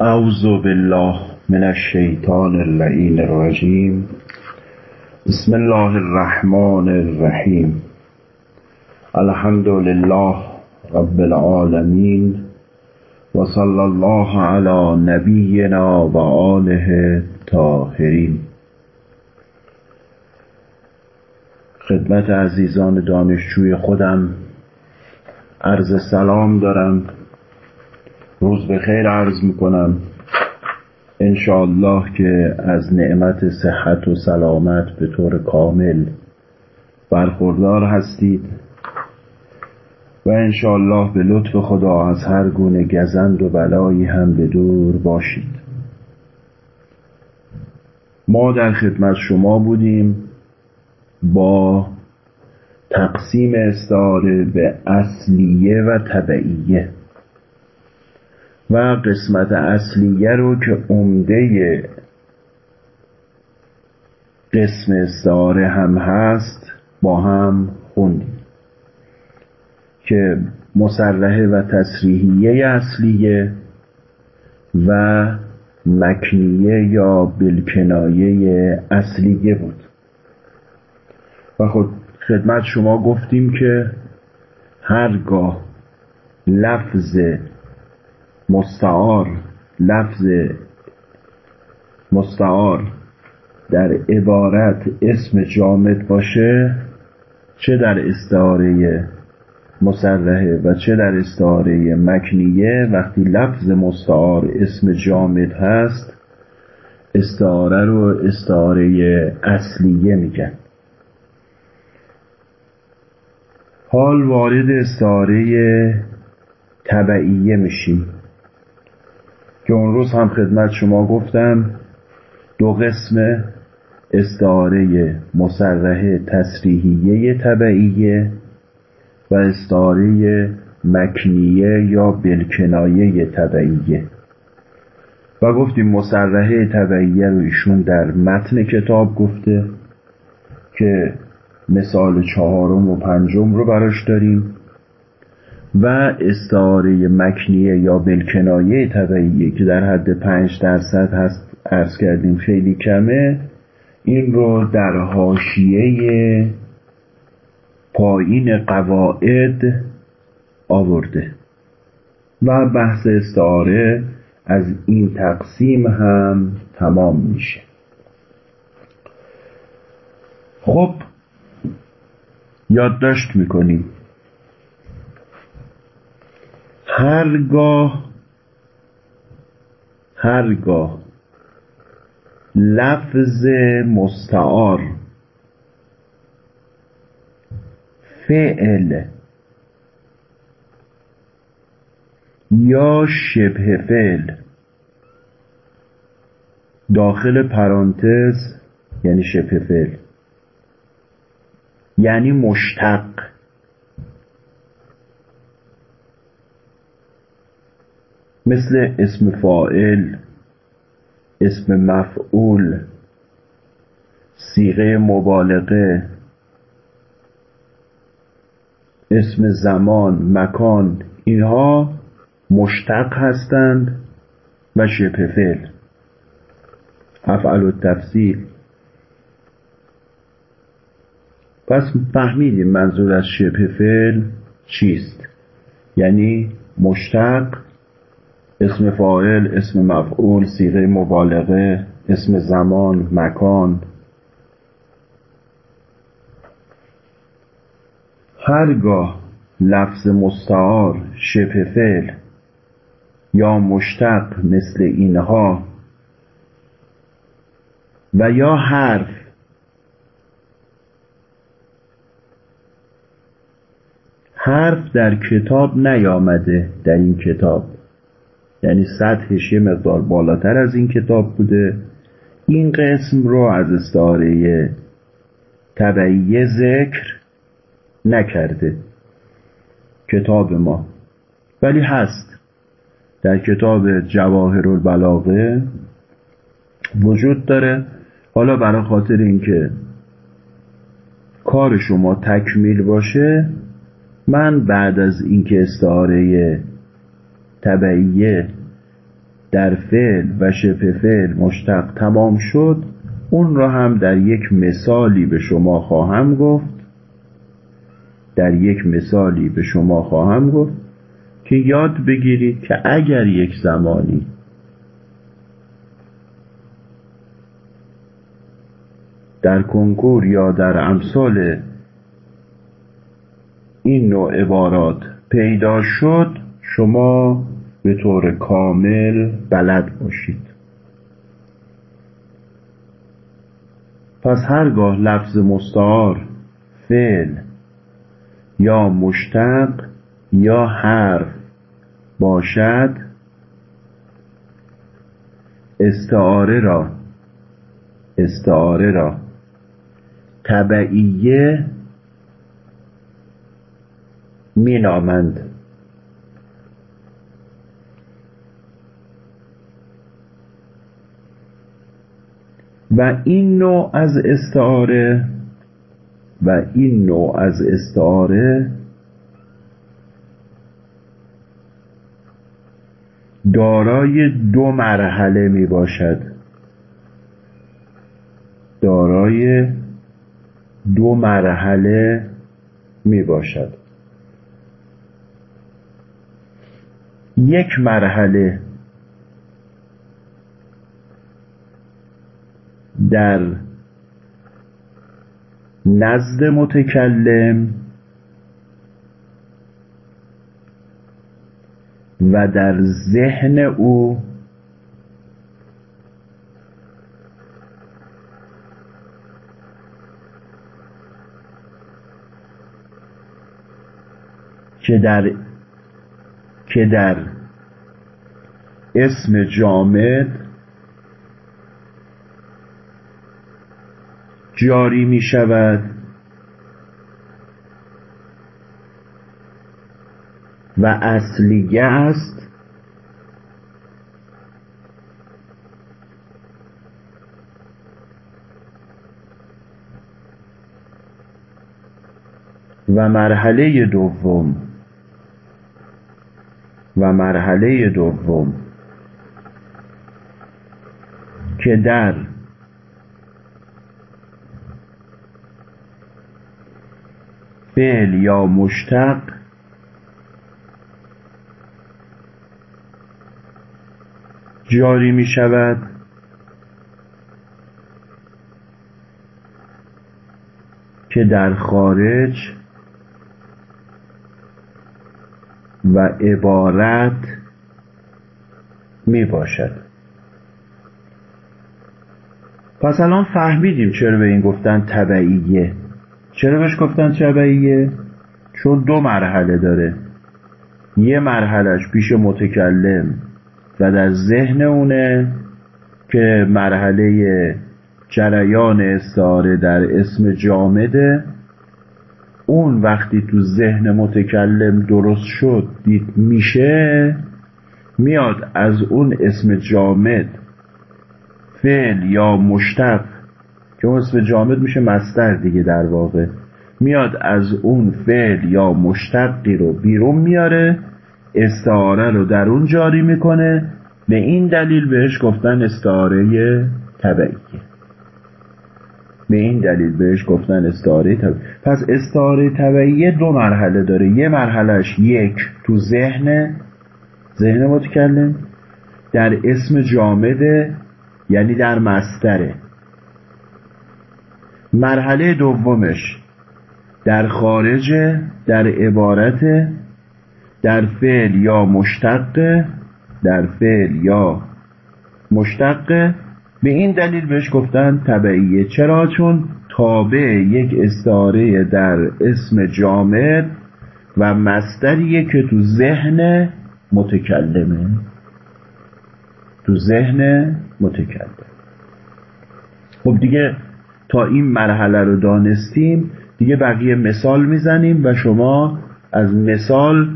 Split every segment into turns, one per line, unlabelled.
اعوذ بالله من الشیطان اللعین الرجیم بسم الله الرحمن الرحیم الحمد لله رب العالمین و صلی الله علی نبینا و آله طاهرین خدمت عزیزان دانشجوی خودم عرض سلام دارم روز به خیر عرض می‌کنم. انشاءالله که از نعمت صحت و سلامت به طور کامل برخوردار هستید و انشاءالله به لطف خدا از هر گونه گزند و بلایی هم به دور باشید. ما در خدمت شما بودیم با تقسیم استعاره به اصلیه و طبعیه. و قسمت اصلیه رو که عمده قسم استعاره هم هست با هم خوندیم. که مسرحه و تصریحیه اصلیه و مکنیه یا بلکنایه اصلیه بود. و خود خدمت شما گفتیم که هرگاه لفظ مستعار لفظ مستعار در عبارت اسم جامد باشه چه در استعاره مسرحه و چه در استعاره مکنیه وقتی لفظ مستعار اسم جامد هست استعاره رو استعاره اصلیه میگن. حال وارد استعاره طبعیه میشیم. که اون روز هم خدمت شما گفتم دو قسم استعاره مسرحه تصریحیه طبعیه و استعاره مکنیه یا بلکنایه طبعیه. و گفتیم مسرحه طبعیه رو ایشون در متن کتاب گفته که مثال چهارم و پنجم رو براش داریم و استعاره مکنیه یا بلکنایه طبعیه که در حد پنج درصد هست ارز کردیم خیلی کمه. این رو در حاشیه پایین قواعد آورده و بحث استعاره از این تقسیم هم تمام میشه. خب یادداشت می‌کنیم. هرگاه هرگاه لفظ مستعار فعل یا شبه فعل داخل پرانتز یعنی شبه فعل. یعنی مشتق. مثل اسم فائل اسم مفعول سیغه مبالغه اسم زمان مکان اینها مشتق هستند و شبه فعل. افعل و تفصیل پس فهمیدیم منظور از شبه فعل چیست. یعنی مشتق اسم فاعل اسم مفعول سیغه مبالغه اسم زمان مکان. هرگاه لفظ مستعار شبه فعل یا مشتق مثل اینها و یا حرف حرف در کتاب نیامده در این کتاب. یعنی سطحش یه مقدار بالاتر از این کتاب بوده. این قسم رو از استعاره طبعیه ذکر نکرده کتاب ما. ولی هست. در کتاب جواهر البلاغه وجود داره. حالا برای خاطر اینکه کار شما تکمیل باشه من بعد از اینکه استعاره تبعیه در فعل و شبه فعل مشتق تمام شد اون را هم در یک مثالی به شما خواهم گفت در یک مثالی به شما خواهم گفت که یاد بگیرید که اگر یک زمانی در کنکور یا در امثال این نوع عبارات پیدا شد شما به طور کامل بلد باشید. پس هرگاه لفظ مستعار فعل یا مشتق یا حرف باشد استعاره را استعاره را تبعیه مینامند. و این نوع از استعاره و این نوع از استعاره دارای دو مرحله می باشد دارای دو مرحله می باشد یک مرحله در نزد متکلم و در ذهن او که در که در اسم جامد جاری می شود و اصلیه است و مرحله دوم. و مرحله دوم که در فعل یا مشتق جاری می شود که در خارج و عبارت می باشد پس الان فهمیدیم چرا به این گفتن تبعیه. چرا بهش گفتن شبعیه؟ چون دو مرحله داره. یه مرحلهش پیش متکلم و در ذهن اونه که مرحله جریان استعاره در اسم جامده اون وقتی تو ذهن متکلم درست شد دید میشه میاد از اون اسم جامد فعل یا مشتق که اون اسم جامد میشه مستر دیگه در واقع. میاد از اون فعل یا مشتقی رو بیرون میاره استعاره رو در اون جاری می‌کنه به این دلیل بهش گفتن استعاره طبعیه به این دلیل بهش گفتن استعاره طبعیه پس استعاره طبعیه دو مرحله داره. یه مرحلهش یک تو ذهن ذهن متکلم در اسم جامده یعنی در مستره. مرحله دومش در خارج در عبارت در فعل یا مشتق در فعل یا مشتق. به این دلیل بهش گفتن طبعیه. چرا؟ چون تابع یک استعاره در اسم جامد و مستریه که تو ذهن متکلمه. تو ذهن متکلم خب دیگه تا این مرحله رو دانستیم دیگه بقیه مثال می‌زنیم و شما از مثال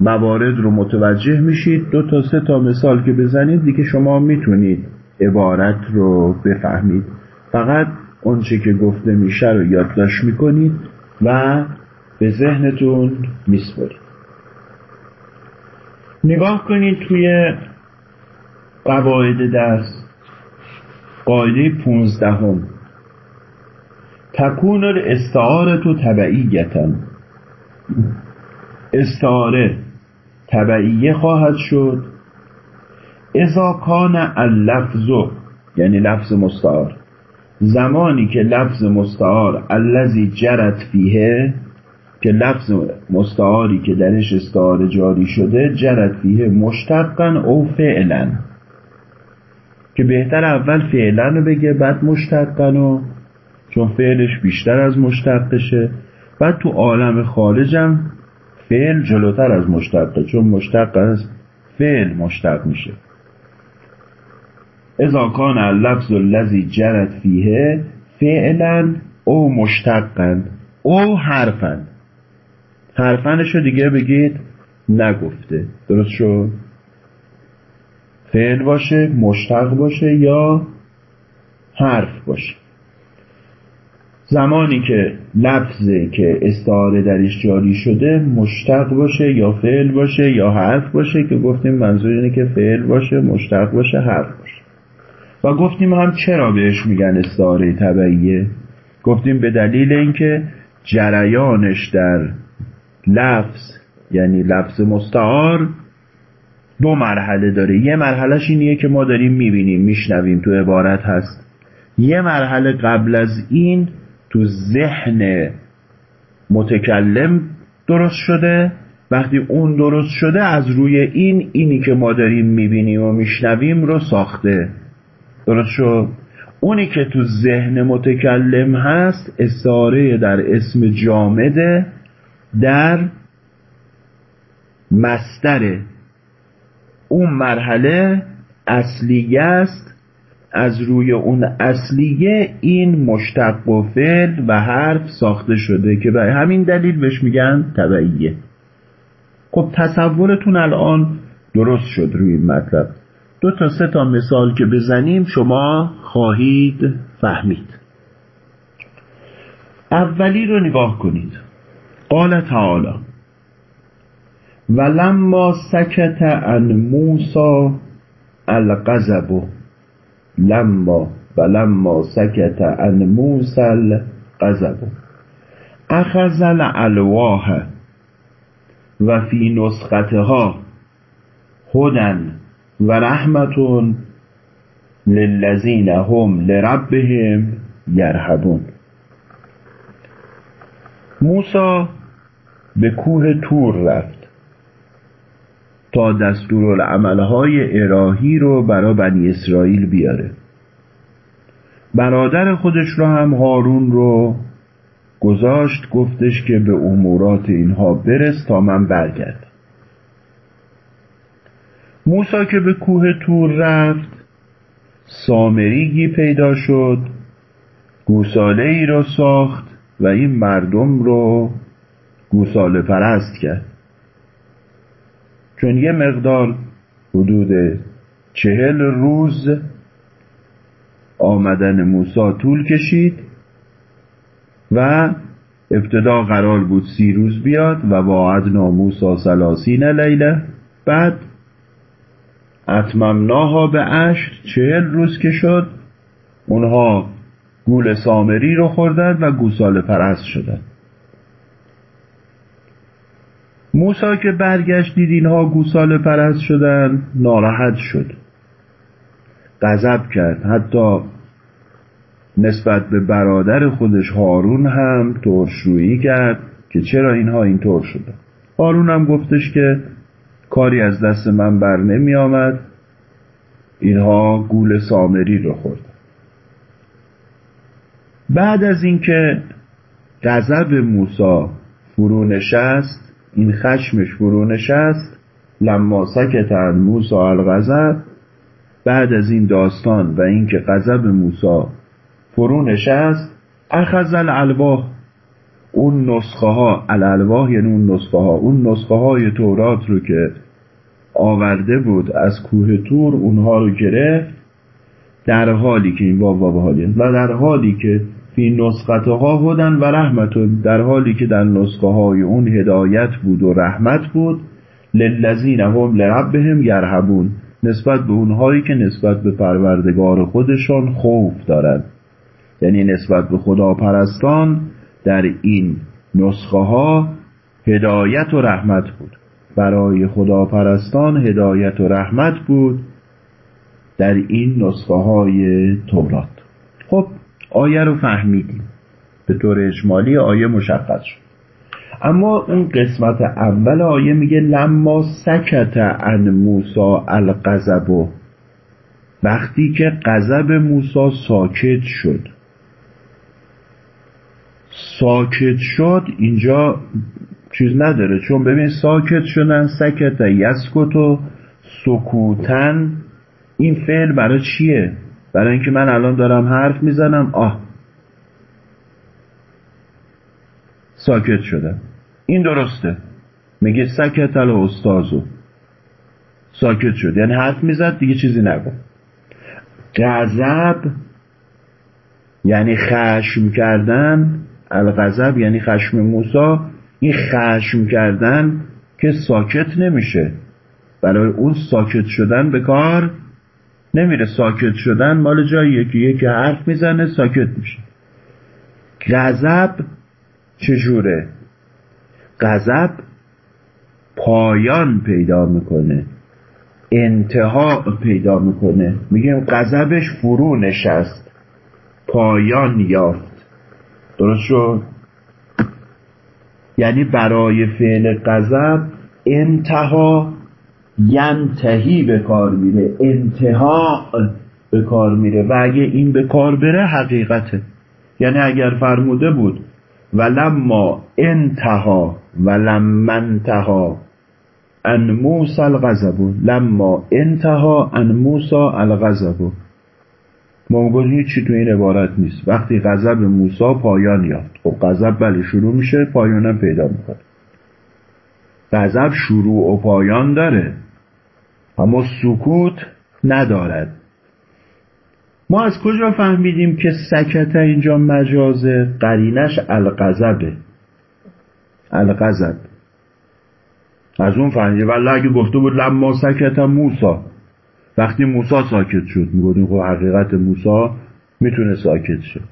موارد رو متوجه میشید. دو تا سه تا مثال که بزنید دیگه شما می‌تونید عبارت رو بفهمید. فقط اونچه که گفته میشه رو یادداشت می‌کنید و به ذهنتون میسپرید. نگاه کنید توی قواعد درس. قاعده پونزدهم. تکون الاستعاره تو تبعیتا. استعاره تبعیه خواهد شد. اذا کان اللفظ یعنی لفظ مستعار. زمانی که لفظ مستعار الذی جرت فیه که لفظ مستعاری که درش استعاره جاری شده جرت فیه مشتقا او فعلا. که بهتر اول فعلا رو بگه بعد مشتقا و چون فعلش بیشتر از مشتقشه. بعد تو عالم خارجم فعل جلوتر از مشتقه چون مشتق از فعل مشتق میشه. اذا کان اللفظ الذی جرت فیه فعلا او مشتقا او حرفن حرفنش رو دیگه بگید نگفته. درست شد؟ فعل باشه مشتق باشه یا حرف باشه. زمانی که لفظه که استعاره درش جاری شده مشتق باشه یا فعل باشه یا حرف باشه که گفتیم منظور اینه که فعل باشه مشتق باشه حرف باشه. و گفتیم هم چرا بهش میگن استعاره طبعیه گفتیم به دلیل اینکه جریانش در لفظ یعنی لفظ مستعار دو مرحله داره. یه مرحلهش اینیه که ما داریم می‌بینیم میشنویم تو عبارت هست. یه مرحله قبل از این تو ذهن متکلم درست شده. وقتی اون درست شده از روی این اینی که ما داریم می‌بینیم و میشنویم رو ساخته. درست شد. اونی که تو ذهن متکلم هست استعاره در اسم جامده در مستره اون مرحله اصلیه است. از روی اون اصلیه این مشتق و فعل و حرف ساخته شده که به همین دلیل بهش میگن تبعیه خب تصورتون الان درست شد روی این مطلب. دو تا سه تا مثال که بزنیم شما خواهید فهمید. اولی رو نگاه کنید. قال تعالی ولما سکت عن موسی الغضب لما ولما سکت عن موسی الغضب اخذ الالواح و فی نسختها هدن و رحمتون للذین هم لربهم یرهبون. موسا به کوه تور رفت تا دستورالعملهای الهی رو برای بنی اسرائیل بیاره. برادر خودش رو هم هارون رو گذاشت گفتش که به امورات اینها برس تا من برگرد موسا که به کوه تور رفت سامریگی پیدا شد گوساله ای را ساخت و این مردم رو گوساله پرست کرد. چون یه مقدار حدود چهل روز آمدن موسا طول کشید و ابتدا قرار بود سی روز بیاد و واعدنا موسا سلاسین لیله بعد اتممناها به عشر چهل روز که شد اونها گول سامری رو خوردن و گوساله پرست شدن موسا که برگشت دید اینها گوساله پرست شدن ناراحت شد. غضب کرد. حتی نسبت به برادر خودش هارون هم ترشرویی کرد که چرا اینها اینطور شده هارون هم گفتش که کاری از دست من بر نمی آمد. اینها گول سامری رو خورد بعد از اینکه غضب موسی فرو نشست این خشمش فرو نشست لما سکت عن موسی الغضب بعد از این داستان و اینکه غضب موسی فرو نشست اخذ الالواح. اون نسخه ها الالواح یعنی اون نسخه ها اون نسخه های تورات رو که آورده بود از کوه تور اونها رو گرفت در حالی که این باب باب حالی و در حالی که فی نسخته ها هدن و رحمت در حالی که در نسخه های اون هدایت بود و رحمت بود للذین هم لربهم یرهبون. نسبت به اونهایی که نسبت به پروردگار خودشان خوف دارند. یعنی نسبت به خدا پرستان در این نسخه ها هدایت و رحمت بود. برای خدا پرستان هدایت و رحمت بود در این نسخه های تورات. خب آیه رو فهمیدیم. به طور اجمالی آیه مشخص شد. اما اون قسمت اول آیه میگه لما سکت عن موسا الغضب. وقتی که غضب موسی ساکت شد. ساکت شد اینجا چیز نداره. چون ببین ساکت شدن سکت یسکت و سکوتن این فعل برای چیه؟ برای اینکه من الان دارم حرف می‌زنم. آه. ساکت شدم این درسته. میگه سکت ال استازو ساکت شد. یعنی حرف می‌زد دیگه چیزی نگو غضب یعنی خشم کردن. الغضب یعنی خشم موسی. این خشم کردن که ساکت نمیشه. برای اون ساکت شدن به کار نمیره. ساکت شدن مال جاییه که یکی حرف می‌زنه ساکت میشه. غضب چجوره؟ غضب پایان پیدا می‌کنه. انتها پیدا می‌کنه. میگیم غضبش فرو نشست. پایان یافت. درست شد؟ یعنی برای فعل غضب انتها ینتهی به کار میره. انتها به کار میره. و اگه این به کار بره حقیقته. یعنی اگر فرموده بود ولما انتها ولما انتها ان موسى الغضب. لما انتها ان موسى الغضب. ما هیچی تو این عبارت نیست؟ وقتی غضب موسی پایان یافت. خب غضب بله شروع میشه پایانم پیدا می‌کنه. غضب شروع و پایان داره. اما سکوت ندارد. ما از کجا فهمیدیم که سکت اینجا مجازه قرینش القذبه القذب از اون فهمیدیم. ولی اگه گفته بود لما سکت موسا وقتی موسا ساکت شد میگودیم خب حقیقت موسا می‌تونه ساکت شد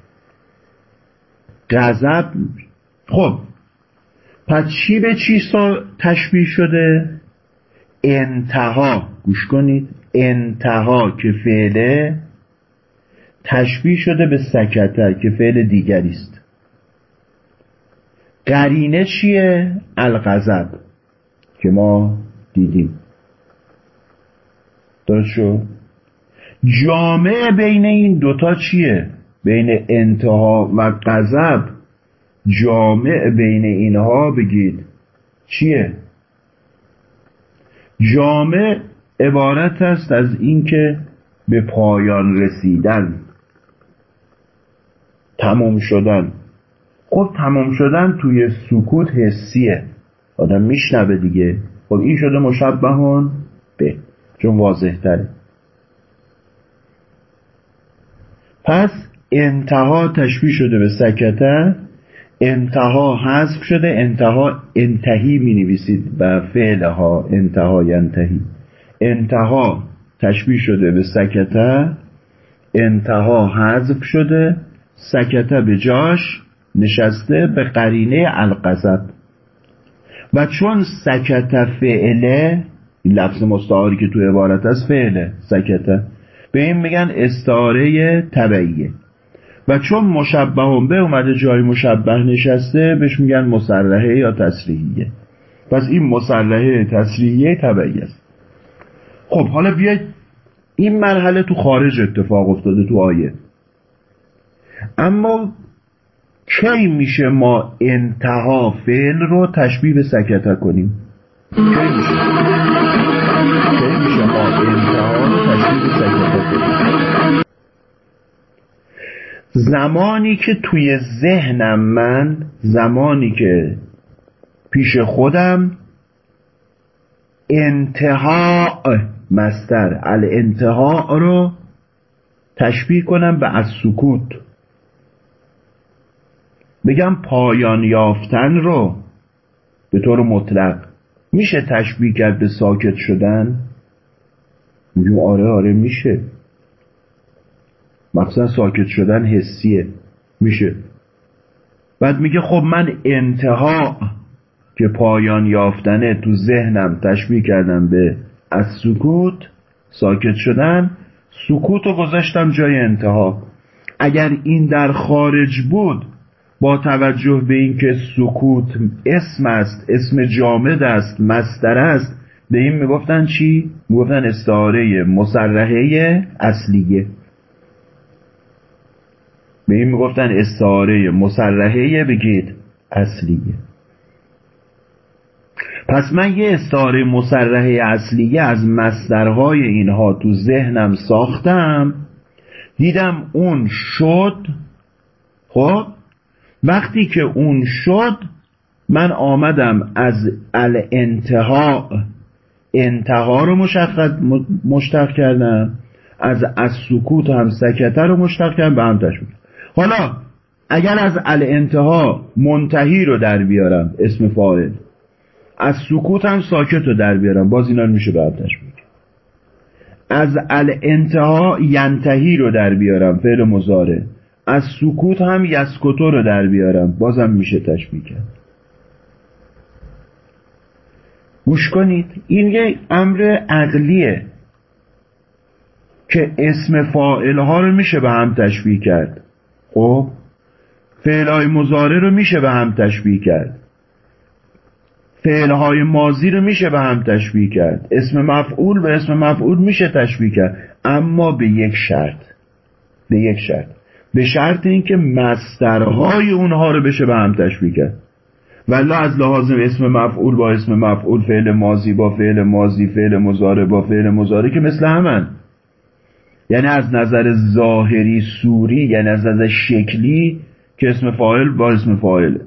غضب خب پس چی به چی تشبیه شده؟ انتها گوش کنید انتها که فعله تشبیه شده به سکته که فعل دیگری است. قرینه چیه؟ الغضب که ما دیدیم. درست شد جامعه بین این دوتا چیه؟ بین انتها و غضب. جامع بین اینها بگید. چیه؟ جامع عبارت است از اینکه به پایان رسیدن. تمام شدن. خب تمام شدن توی سکوت حسیه. آدم میشنوه دیگه. خب این شده مشبهان به چون واضح تره پس انتها تشبیه شده به سکته انتها حذف شده انتها انتهی می نویسید و فعلها انتها ینتهی. انتها تشبیه شده به سکته انتها حذف شده سکته به جاش نشسته به قرینه القذب و چون سکته فعله لفظ مستعاری که تو عبارت است فعله سکته. به این میگن استعاره تبعیه و چون مشبه به اومده جای مشبه نشسته بهش میگن مسرحه یا تصریحیه. پس این مسرحه تصریحیه تبعی است. خب حالا بیاید این مرحله تو خارج اتفاق افتاده تو آیه. اما کی میشه ما انتها فعل رو تشبیه به سکته کنیم؟ کی میشه زمانی که توی ذهنم من زمانی که پیش خودم انتها مستر الانتها رو تشبیه کنم به از سکوت. بگم پایان یافتن رو به طور مطلق میشه تشبیه کرد به ساکت شدن؟ میگیم آره آره میشه. مقصد ساکت شدن حسیه. میشه. بعد میگه خب من انتها که پایان یافتنه تو ذهنم تشبیه کردم به از سکوت ساکت شدن سکوت رو گذاشتم جای انتها. اگر این در خارج بود با توجه به اینکه سکوت اسم است اسم جامد است مستر است به این می‌گفتن چی؟ می‌گفتن استعاره مسرحه اصلیه. به این می‌گفتن استعاره مسرحه بگید اصلیه. پس من یه استعاره مسرحه اصلیه از مصدرهای اینها تو ذهنم ساختم. دیدم اون شد. خب؟ وقتی که اون شد من آمدم از الانتها انتها رو مشتق کردم از از سکوت هم سکته رو مشتق کردم به هم تشبیه حالا اگر از الانتها منتهی رو در بیارم اسم فاعل از سکوت هم ساکت رو در بیارم باز اینا میشه به هم تشبیه از الانتها ینتهی رو در بیارم فعل مزاره از سکوت هم یسکتو رو در بیارم بازم میشه تشبیه کرد. گوش کنید. این یک امر عقلیه که اسم فائل ها رو میشه به هم تشبیه کرد. خب؟ فعل مزاره رو میشه به هم تشبیه کرد. فعل های مازی رو میشه به هم تشبیه کرد. اسم مفعول به اسم مفعول میشه تشبیه کرد. اما به یک شرط. به یک شرط. به شرط اینکه مسترهای اونها رو بشه به هم تشبیه کرد. ولی از لحاظ اسم مفعول با اسم مفعول فعل مازی با فعل مازی فعل مزاره با فعل مزاره که مثل همن. یعنی از نظر ظاهری سوری یعنی از نظر شکلی که اسم فاعل با اسم فاعل.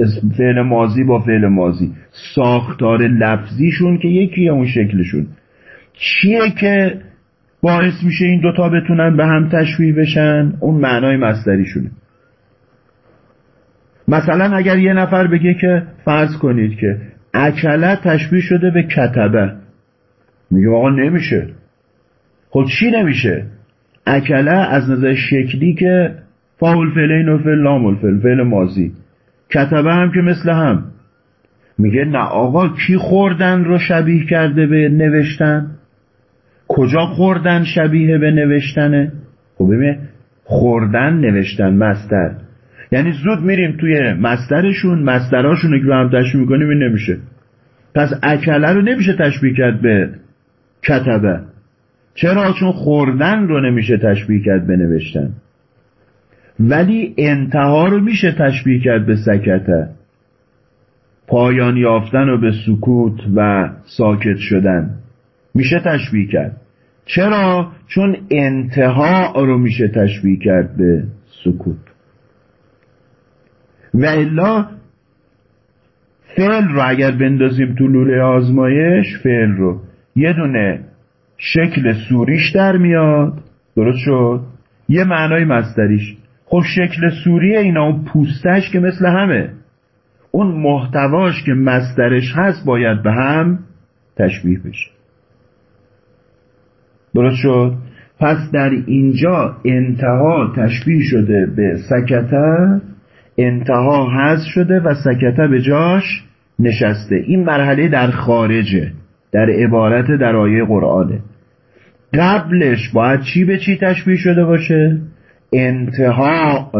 اسم فعل مازی با فعل مازی ساختار لفظیشون که یکی اون شکلشون. چیه که باعث میشه این دوتا بتونن به هم تشبیه بشن؟ اون معنای مصدریشونه. مثلا اگر یه نفر بگه که فرض کنید که اکله تشبیه شده به کتبه. میگه آقا نمیشه. خب چی نمیشه؟ اکله از نظر شکلی که فاول فعلین و فعل لام فعل فعل مازی کتبه هم که مثل هم. میگه نه آقا کی خوردن رو شبیه کرده به نوشتن؟ کجا خوردن شبیه به نوشتنه؟ خب ببین خوردن نوشتن مستر. یعنی زود میریم توی مسترشون مستراشون که هم تشبیه می‌کنیم این نمیشه. پس اکله رو نمیشه تشبیه کرد به کتبه. چرا؟ چون خوردن رو نمیشه تشبیه کرد به نوشتن. ولی انتها رو میشه تشبیه کرد به سکته. پایان یافتن و به سکوت و ساکت شدن. میشه تشبیه کرد. چرا؟ چون انتها رو میشه تشبیه کرد به سکوت. و الا فعل رو اگر بندازیم تو لوله آزمایش فعل رو. یه دونه شکل سوریش در میاد. درست شد؟ یه معنای مستریش خب شکل سوری اینا اون پوستش که مثل همه. اون محتواش که مسترش هست باید به هم تشبیه بشه. درست شد؟ پس در اینجا انتها تشبیه شده به سکته. انتها حذف شده و سکته به جاش نشسته. این مرحله در خارجه در عبارت در آیه قرآنه. قبلش باید چی به چی تشبیه شده باشه؟ انتها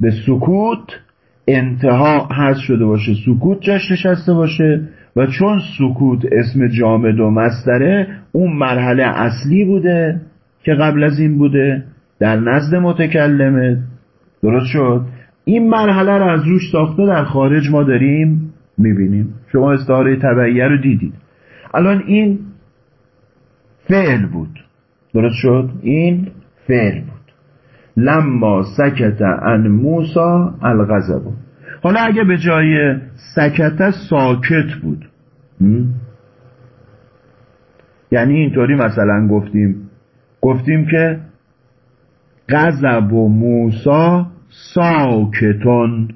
به سکوت انتها حذف شده باشه سکوت جاش نشسته باشه و چون سکوت اسم جامد و مستره اون مرحله اصلی بوده که قبل از این بوده در نزد متکلمه. درست شد؟ این مرحله رو از روش ساخته در خارج ما داریم می‌بینیم. شما استعاره طبعیه رو دیدید. الان این فعل بود. درست شد؟ این فعل بود. لما سکت ان موسا الغضب. حالا اگه به جای سکت ساکت بود یعنی اینطوری مثلا گفتیم. گفتیم که غضب و موسا ساکتون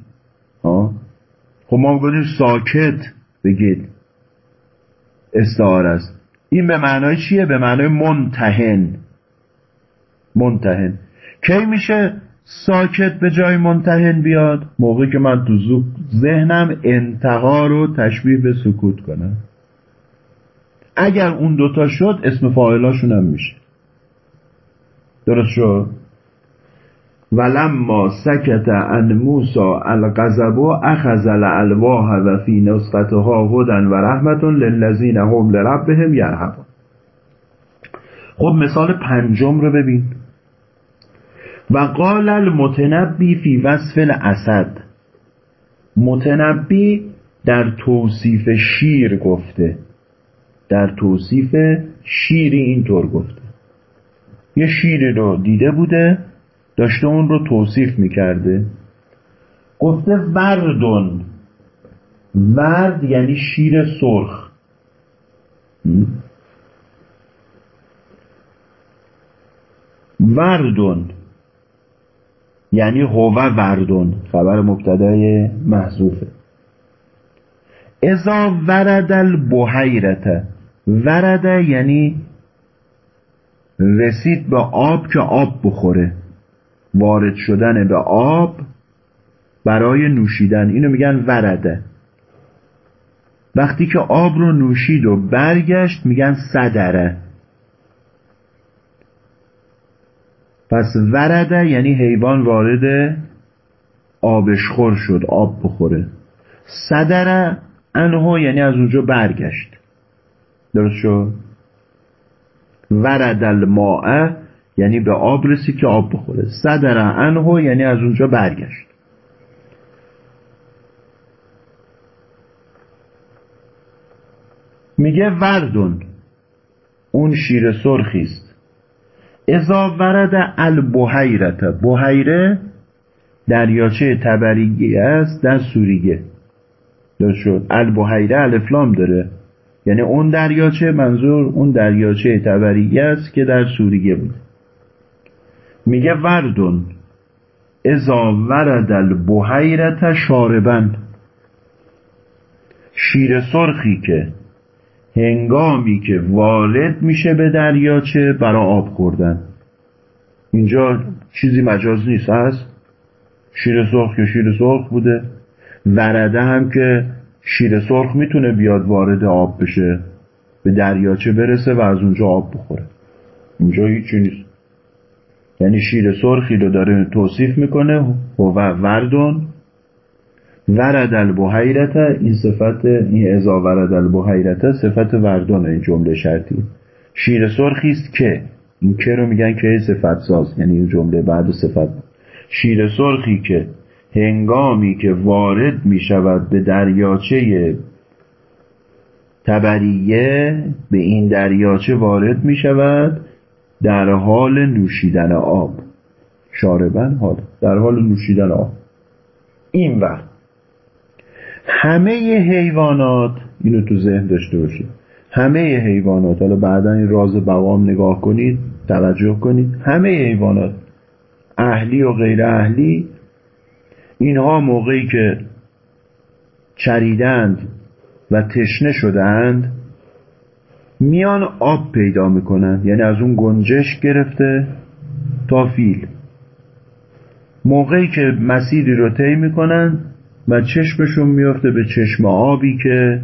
خب ما میگونیم ساکت. بگید. استعاره است. این به معنای چیه؟ به معنای منتهن. منتهن. کی میشه ساکت به جای منتهن بیاد؟ موقعی که من تو ذهنم انتها رو تشبیه به سکوت کنم. اگر اون دوتا شد اسم فاعلاشون هم میشه. درست شد؟ ولما سکت ان موسا الغضب اخذ الالواح و فی نسختها هدن و رحمت للذین هم لربهم یرهبون. خب مثال پنجم رو ببین. و قال المتنبی فی وصف الاسد. متنبی در توصیف شیر گفته. در توصیف شیری اینطور گفته. یه شیری رو دیده بوده. داشته اون رو توصیف می‌کرده. گفته وردون ورد یعنی شیر سرخ. وردون یعنی هو وردون خبر مبتدای محذوفه. ازا ورد البحیرته ورده یعنی رسید به آب که آب بخوره. وارد شدن به آب برای نوشیدن. اینو میگن ورده. وقتی که آب رو نوشید و برگشت میگن صدره. پس ورده یعنی حیوان وارد آبشخور شد آب بخوره. صدره انها یعنی از اونجا برگشت. درست شد؟ ورد الماء یعنی به آب رسید که آب بخوره. صدر انهو یعنی از اونجا برگشت. میگه وردون اون شیر سرخی است. ازا ورد البحیرت بحیره دریاچه تبریگی است در سوریه. درست شد. البحیره الفلام داره. یعنی اون دریاچه منظور اون دریاچه تبریگی است که در سوریه بود میگه وردون ازا ورد البحیرت شاربن شیر سرخی که هنگامی که وارد میشه به دریاچه برا آب خوردن. اینجا چیزی مجاز نیست هست؟ شیر سرخ که شیر سرخ بوده. ورده هم که شیر سرخ می‌تونه بیاد وارد آب بشه به دریاچه برسه و از اونجا آب بخوره. اینجا هیچی نیست. یعنی شیر سرخی رو داره توصیف می‌کنه و وردون. ورد البحیرت این صفت این ازا ورد البحیرت صفت وردون این جمله شرطی. شیر سرخی است که این که رو میگن که صفت ساز یعنی این جمله بعد صفت. شیر سرخی که هنگامی که وارد می شود به دریاچه تبریه به این دریاچه وارد می شود در حال نوشیدن آب. شاربن حال در حال نوشیدن آب. این وقت همه حیوانات اینو تو ذهن داشته باشید همه حیوانات حالا بعدا این راز بوام نگاه کنید توجه کنید. همه حیوانات اهلی و غیر اهلی اینها موقعی که چریدند و تشنه شدند میان آب پیدا می‌کنن یعنی از اون گنجش گرفته تا فیل. موقعی که مسیری رو طی می‌کنن و چشمشون میفته به چشم آبی که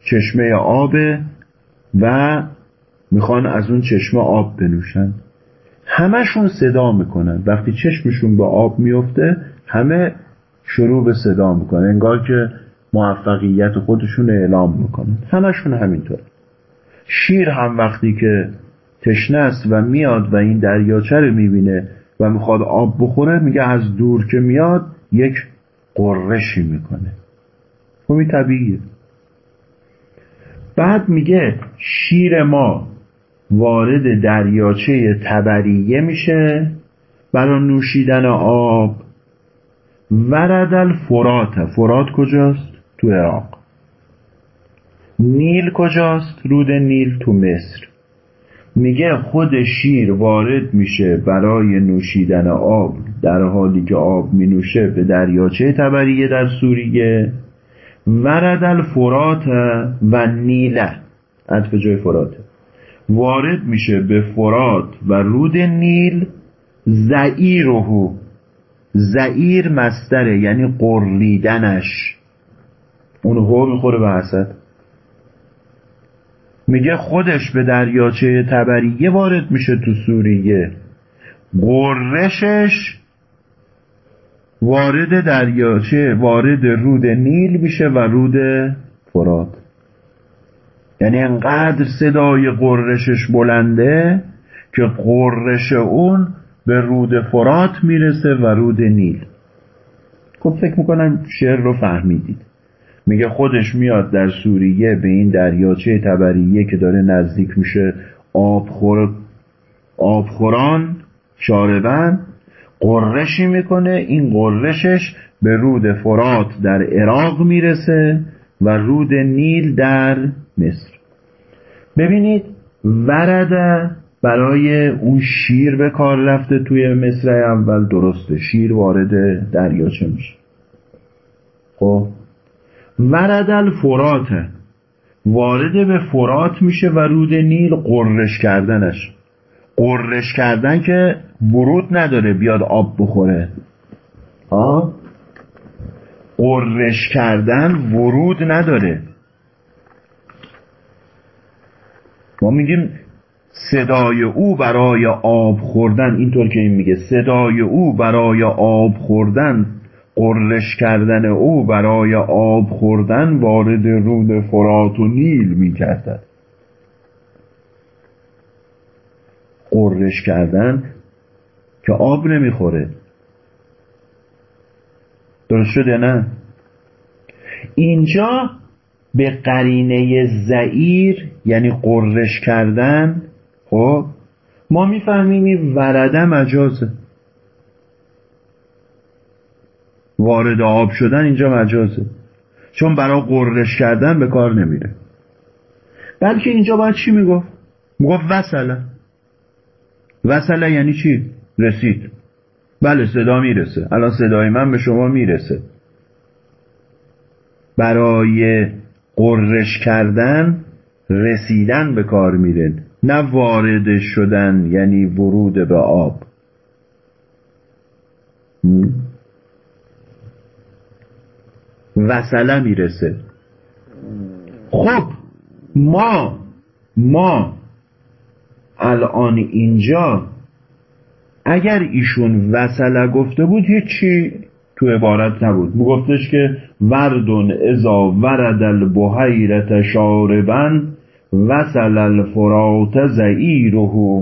چشمه آبه و می‌خوان از اون چشمه آب بنوشن. همشون صدا می‌کنن. وقتی چشمشون به آب میفته همه شروع به صدا می‌کنن. انگار که موفقیت خودشون اعلام می‌کنن. همشون همینطور. شیر هم وقتی که تشنه است و میاد و این دریاچه رو می‌بینه و می‌خواد آب بخوره میگه از دور که میاد یک قرشی می‌کنه. خب این طبیعیه. بعد میگه شیر ما وارد دریاچه تبریه میشه. برای نوشیدن آب. ورد الفرات فرات کجاست؟ تو عراق. نیل کجاست؟ رود نیل تو مصر. میگه خود شیر وارد میشه برای نوشیدن آب در حالی که آب می نوشه به دریاچه تبریه در سوریه. ورد الفرات و نیله عطف جای فراته وارد میشه به فرات و رود نیل زعیرهو. زعیر مستره یعنی قرلیدنش. اون هو می‌خوره به حسد. میگه خودش به دریاچه تبریه وارد میشه تو سوریه. قرشش وارد دریاچه وارد رود نیل میشه و رود فرات. یعنی انقدر صدای قرشش بلنده که قرش اون به رود فرات می‌رسه و رود نیل. خب فکر می‌کنم شعر رو فهمیدید. میگه خودش میاد در سوریه به این دریاچه تبریه که داره نزدیک میشه آبخور آبخوران شاربن قرشی می‌کنه. این قرشش به رود فرات در عراق می‌رسه و رود نیل در مصر. ببینید ورده برای اون شیر به کار رفته توی مصر اول درسته شیر وارد دریاچه میشه. خب؟ ورد الفرات. وارد به فرات میشه و رود نیل قررش کردنش. قررش کردن که ورود نداره بیاد آب بخوره. آه قررش کردن ورود نداره. ما میگیم صدای او برای آب خوردن اینطور که این میگه صدای او برای آب خوردن قررش کردن او برای آب خوردن وارد رود فرات و نیل می‌کردن قررش کردن که آب نمی‌خوره. درست شده نه؟ اینجا به قرینه زعیر یعنی قررش کردن خب ما می‌فهمیم ورده مجازه. وارد آب شدن اینجا مجازه. چون برای قررش کردن به کار نمیره. بلکه اینجا باید چی می‌گفت؟ می‌گفت وصله. وصله یعنی چی؟ رسید. بله صدا می‌رسه. الان صدای من به شما می‌رسه. برای قررش کردن رسیدن به کار میره. نه وارد شدن یعنی ورود به آب. وصله می‌رسه. خب ما ما الان اینجا اگر ایشون وصله گفته بود هیچی تو عبارت نبود. میگفتش که وردون ازا ورد البحیرت شاربن وصل الفرات زعیره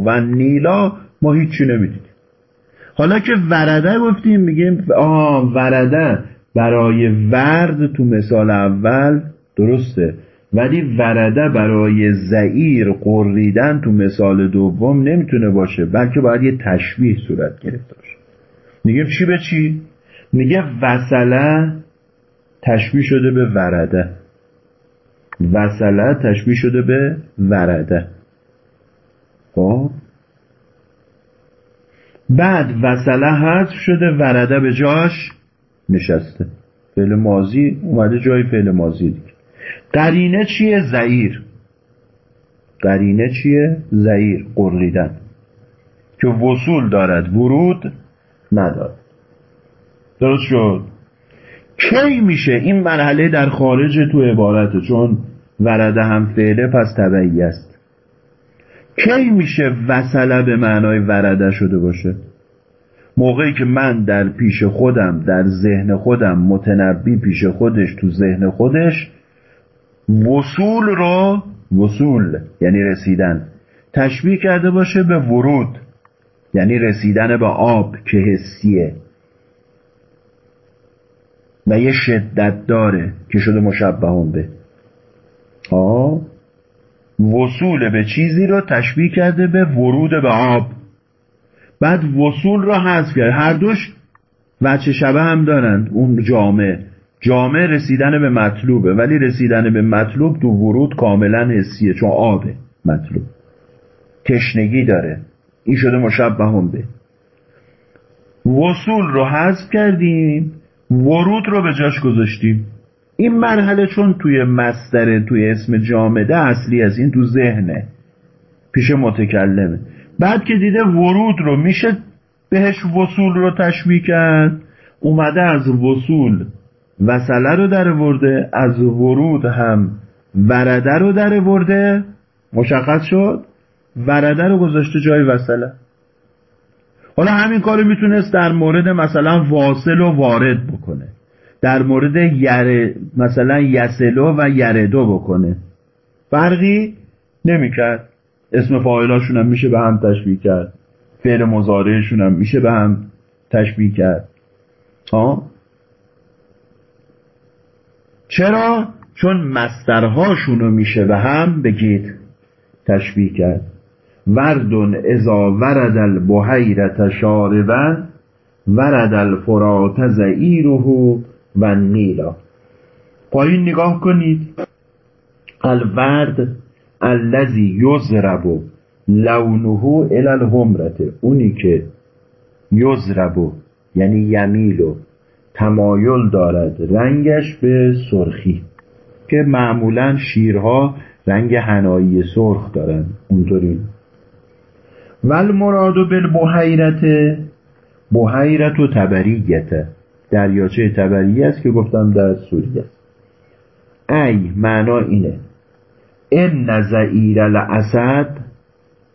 و نیلا ما هیچی نمی‌دید حالا که ورده گفتیم میگیم آه ورده. برای ورد تو مثال اول درسته. ولی ورده برای زعیر قریدن تو مثال دوم نمی‌تونه باشه بلکه باید یه تشبیه صورت گرفته باشه. میگیم چی به چی؟ میگه وصله تشبیه شده به ورده وصله تشبیه شده به ورده خب؟ بعد وصله حذف شده ورده به جاش. نشسته. فعل مازی اومده جای فعل مازی دیگه. قرینه چیه؟ زعیر قرینه چیه؟ زعیر قریدن. که وصول دارد ورود ندارد. درست شد؟ کی میشه؟ این مرحله در خارج تو عبارته چون ورده هم فعله پس طبعی است. کی میشه وصله به معنای ورده شده باشه؟ موقعی که من در پیش خودم در ذهن خودم متنبی پیش خودش تو ذهن خودش وصول را وصول یعنی رسیدن تشبیه کرده باشه به ورود یعنی رسیدن به آب که حسیه. و یه شدت داره که شده مشبهون به. آه. وصول به چیزی رو تشبیه کرده به ورود به آب. بعد وصول را حذف کرد. هر دوش وچه شبه هم دارند. اون جامعه جامعه رسیدن به مطلوبه. ولی رسیدن به مطلوب تو ورود کاملا حسیه چون آبه مطلوب. تشنگی داره. این شده مشبه هم به وصول رو حذف کردیم. ورود رو به جاش گذاشتیم. این مرحله چون توی مستره توی اسم جامده اصلی از این تو ذهنه. پیش متکلمه. بعد که دیده ورود رو میشه بهش وصول رو تشبیه کرد؟ اومده از وصول وصله رو در ورده از ورود هم ورده رو در ورده. مشخص شد؟ ورده رو گذاشته جای وصله. حالا همین کارو می‌تونست در مورد مثلا واصل و وارد بکنه. در مورد یره مثلا یسلو و یردو بکنه. فرقی نمی‌کرد. اسم فاعلاشون هم میشه به هم تشبیه کرد. فعل مزارعشون هم میشه به هم تشبیه کرد. ها؟ چرا؟ چون مسترهاشون رو میشه به هم بگید تشبیه کرد. وردون ازا ورد البحیرت شاربا ورد الفرات زعیره و نیلا پایین نگاه کنید. الورد الذی یزرب لونه الی الحمرت اونی که یزرب یعنی یمیل و تمایل دارد رنگش به سرخی که معمولا شیرها رنگ هنایی سرخ دارن. اونطوری. ول مراد بالبحیرت بحیرت و تبریت. دریاچه تبریه است که گفتم در سوریه. ای معنا اینه. ان زعیر الاسد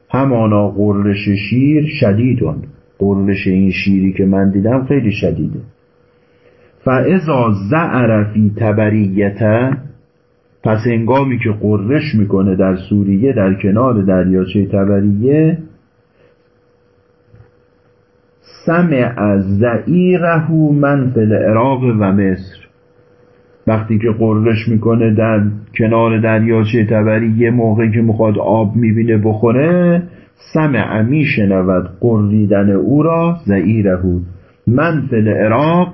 همانا قررش شیر شدیدون قررش این شیری که من دیدم خیلی شدیده. فاذا زعر فی تبریته پس انگامی که قررش می‌کنه در سوریه در کنار دریاچه تبریه سمع زعیره من فل عراق و مصر. وقتی که قررش می‌کنه در کنار دریاچه تبری یه موقعی که می‌خواد آب می‌بینه بخوره سمع میشنود قریدن او را زعیره. من فل عراق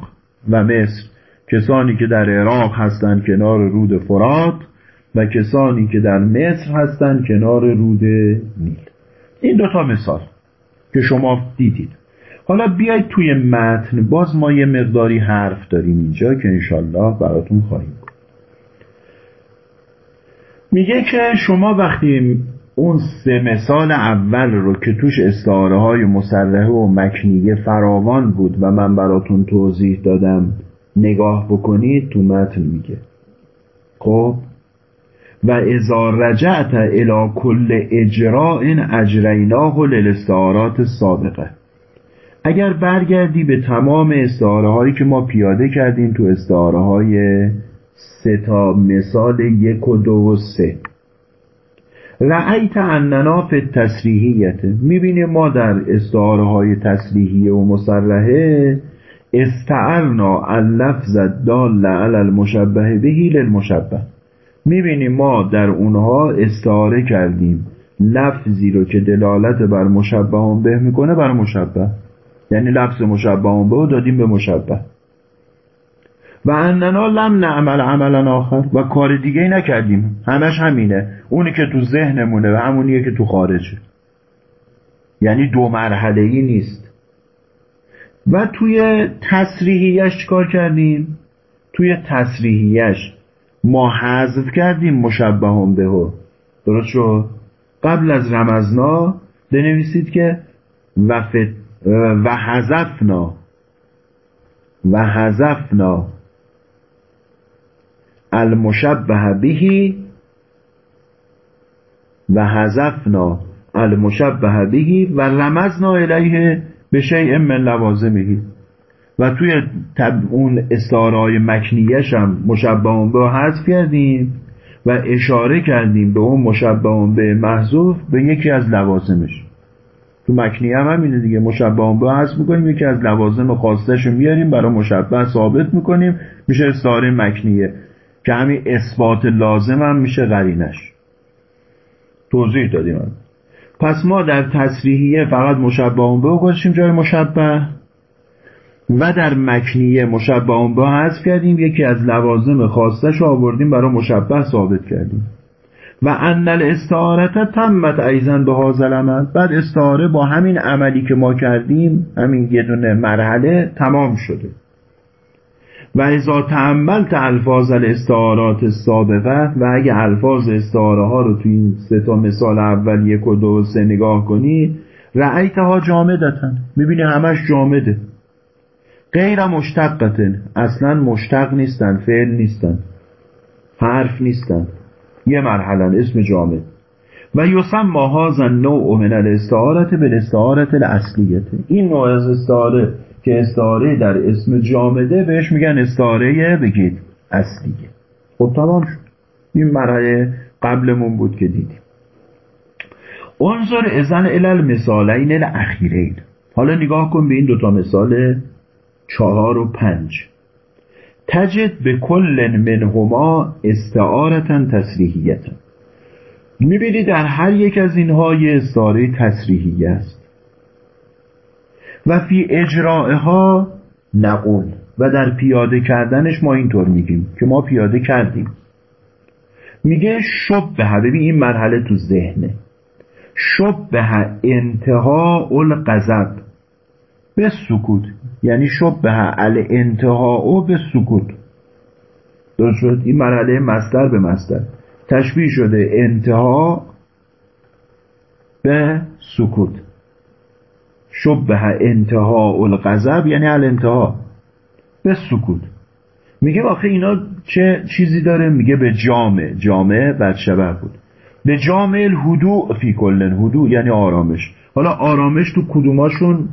و مصر. کسانی که در عراق هستند کنار رود فرات و کسانی که در مصر هستند کنار رود نیل. این دوتا مثال که شما دیدید. حالا بیاید توی متن باز ما یه مقداری حرف داریم اینجا که انشالله براتون خواهیم میگه که شما وقتی اون سه مثال اول رو که توش استعاره های مسلحه و مکنیه فراوان بود و من براتون توضیح دادم نگاه بکنید تو متن میگه. خب؟ و ازا رجعت الى کل اجراء اجریناه للاستعارات سابقه اگر برگردی به تمام استعاره هایی که ما پیاده کردیم تو استعاره های سه تا مثال یک و دو و سه. رأیت اننا فی تصریحیت می‌بینیم ما در استعاره های تصریحیه و مسرحه استعرنا اللفظ دال علی المشبه بهی للمشبه. می‌بینیم ما در اونها استعاره کردیم. لفظی رو که دلالت بر مشبه به می‌کنه بر مشبه. یعنی لفظ مشبه به دادیم به مشبه. و اننا لم نعمل عملا آخر و کار دیگه ای نکردیم. همش همینه. اونی که تو ذهنمونه و همونیه که تو خارجه. یعنی دو مرحله ای نیست. و توی تصریحیش کار کردیم؟ توی تصریحیش ما حذف کردیم مشبه به درست شد؟ قبل از رمزنا بنویسید که وفت و حذفنا و حذفنا المشبه بهی و حذفنا المشبه بهی و رمزنا الیه به شیء من لوازمه. و توی اون استعاره مکنیش هم مشبه به حذف کردیم و اشاره کردیم به اون مشبه به محذوف به یکی از لوازمش. تو مکنی هم همینه دیگه. مشبه به حذف می‌کنیم یکی از لوازم خاصش رو میاریم برای مشبه ثابت می‌کنیم میشه استعاره مکنیه. که همین اثبات لازم هم میشه قرینش. توضیح دادیم. هم. پس ما در تصریحیه فقط مشبه به گذاشتیم جای مشبه و در مکنیه مشبه به حذف کردیم. یکی از لوازم خاصش رو آوردیم برای مشبه ثابت کردیم. و ان الاستعارت تمت ایزن به هازل عمل بعد استعاره با همین عملی که ما کردیم همین یه دونه مرحله تمام شده. و ازا تعملت الفاظ الاستعارات سابقه و اگه الفاظ استعاره ها رو تو این سه تا مثال اول یک و دو سه نگاه کنی رأیتها جامدتن. می‌بینی همش جامده. غیر مشتقتن. اصلا مشتق نیستن فعل نیستن حرف نیستن. یه مرحله اسم جامد و یسم هذا نوع من الاستعارت به استعارت الاصلیت. این نوع از استعاره که استعاره در اسم جامده بهش میگن استعاره بگید اصلیه. خب تمام شد. این مرحله قبلمون بود که دیدیم. انظر ازن الال مثالین الاخیرین. حالا نگاه کن به این دوتا مثال چهار و پنج. تجد به کل منهما استعارتا تصریحیتا می‌بینی در هر یک از اینها یه استعاره تصریحی است. و فی اجرائها نقول. و در پیاده کردنش ما اینطور میگیم که ما پیاده کردیم. میگه شبه ببین این مرحله تو ذهنه. شبه انتها القذب به سکوت. یعنی شبه ال انتها به سکوت. درست شد؟ این مرحله مستر به مستر. تشبیه شده انتها به سکوت. شبه انتها الغضب یعنی الانتها به سکوت. میگه آخه اینا چه چیزی داره؟ میگه به جامع. جامع بد شبه بود. به جامع الهدوء فی کلن هدوء یعنی آرامش. حالا آرامش تو کدوماشون؟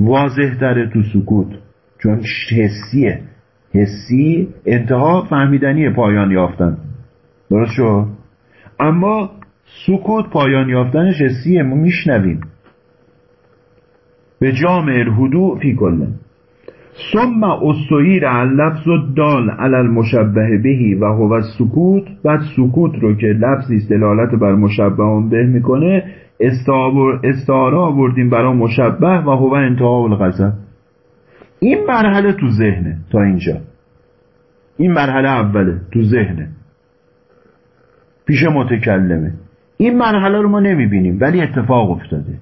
واضح داره تو سکوت. چون حسیه. حسی انتها فهمیدنی پایان یافتن. درست شد اما سکوت پایان یافتنش حسیه. ما میشنویم. به جامع الهدوء فی کلن ثم استویر اللفظ دال علی المشبه بهی و هو سکوت بعد سکوت رو که لفظی دلالت بر مشبه به می‌کنه استعاره آوردیم برای مشبه و هو انتها الغضب این مرحله تو ذهنه تا اینجا. این مرحله اوله تو ذهنه. پیش متکلمه این مرحله رو ما نمی‌بینیم ولی اتفاق افتاده.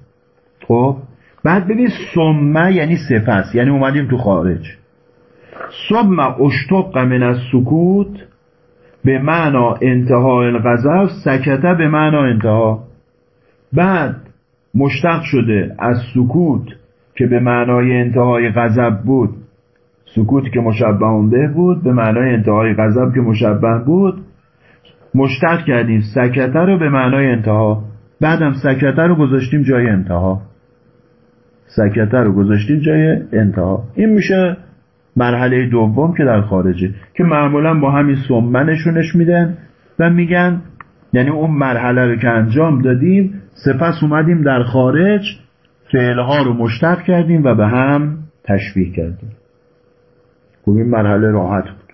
خب؟ بعد ببین سمه یعنی سپس یعنی اومدیم تو خارج. سمه اشتق من از سکوت به معنا انتها الغضب سکته به معنا انتها بعد مشتق شده از سکوت که به معنای انتهای غضب بود. سکوت که مشبه به بود به معنای انتهای غضب که مشبه بود. مشتق کردیم سکته رو به معنای انتها. بعدم سکته رو گذاشتیم جای انتها. سکته رو گذاشتیم جای انتها. این میشه مرحله دوم که در خارجه که معمولا با همین سمه نشونش میدن و میگن یعنی اون مرحله رو که انجام دادیم سپس اومدیم در خارج فعلها رو مشتق کردیم و به هم تشبیه کردیم. خب این مرحله راحت بود.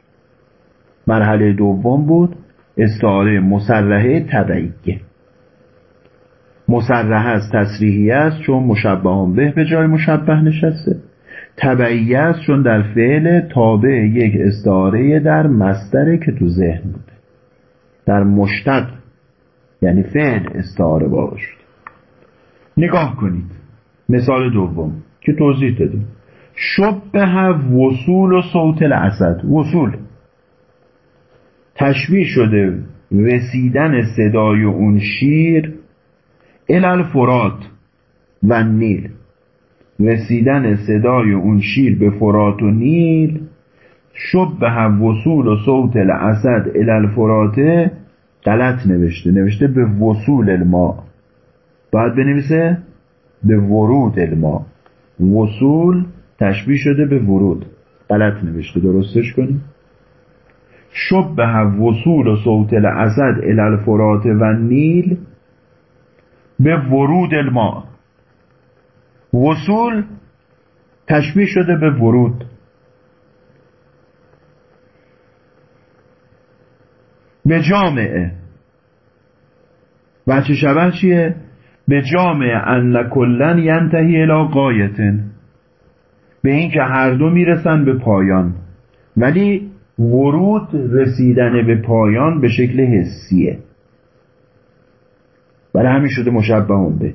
مرحله دوم بود استعاره مسرحه تبعیه مسرحه از تصریحی است چون مشبه به به جای مشبه نشسته. تبعیه است چون در فعل تابع یک استعاره در مستره که تو ذهن بوده. در مشتق یعنی فعل استعاره واقع شد نگاه کنید. مثال دوم که توضیح دادیم. شبه وصول و صوت الاسد. وصول. تشبیه شده رسیدن صدای اون شیر الال فرات و نیل. رسیدن صدای اون شیر به فرات و نیل. شبه وصول و صوت الاسد الال فراته غلط نوشته. نوشته به وصول الماء باید بنویسه به ورود الماء وصول تشبیه شده به ورود. غلط نوشته. درستش کنیم. شبه وصول و صوت الاسد الالفرات و نیل به ورود الماء وصول تشبیه شده به ورود. به جامعه. بچه شبه چیه؟ به جامعه ان کلن ینتهی الى قایتن به اینکه هر دو می‌رسن به پایان. ولی ورود رسیدن به پایان به شکل حسیه. برای همین شده مشبه به.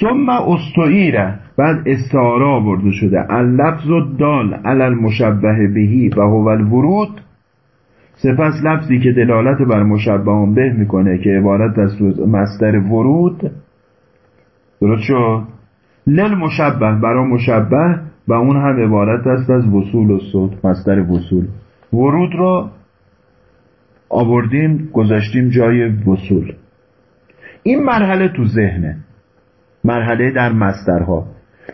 ثم استعیره بعد استعاره آورده شده. اللفظ دال علی المشبه بهی و هو الورود. سپس لفظی که دلالت بر مشبه به می‌کنه که عبارت از مصدر ورود درست شد؟ لل مشبه برای مشبه و اون هم عبارت است از وصول و صد مصدر وصول. ورود رو آوردیم گذاشتیم جای وصول. این مرحله تو ذهنه. مرحله در مسترها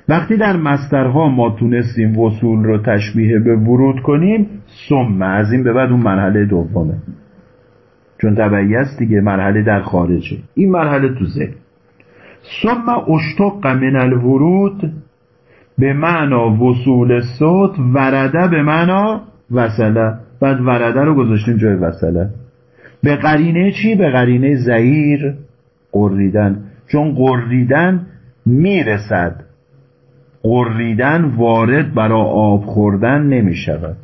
وقتی در مسترها ما تونستیم وصول رو تشبیه به ورود کنیم ثم از این به بعد اون مرحله دومه. چون است دیگه مرحله در خارجه. این مرحله تو ذهن. ثم اشتق من الورود به معنا وصول صوت ورده به معنا وصله. بعد ورده رو گذاشتیم جای وصله. به قرینه چی؟ به قرینه زعیر قریدن. چون قریدن می‌رسد قریدن وارد برای آب خوردن نمی شود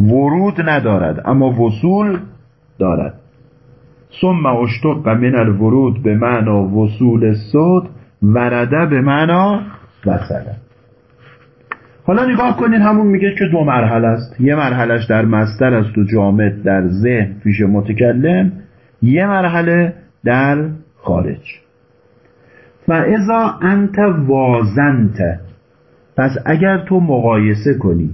ورود ندارد اما وصول دارد. ثم اشتق من الورود به معنا وصول صد ورده به معنا وصله حالا نگاه کنید همون میگه که دو مرحله است. یه مرحلهش در مستر است و جامد در ذهن پیش متکلم. یه مرحله در خارج. و انت وازنت پس اگر تو مقایسه کنی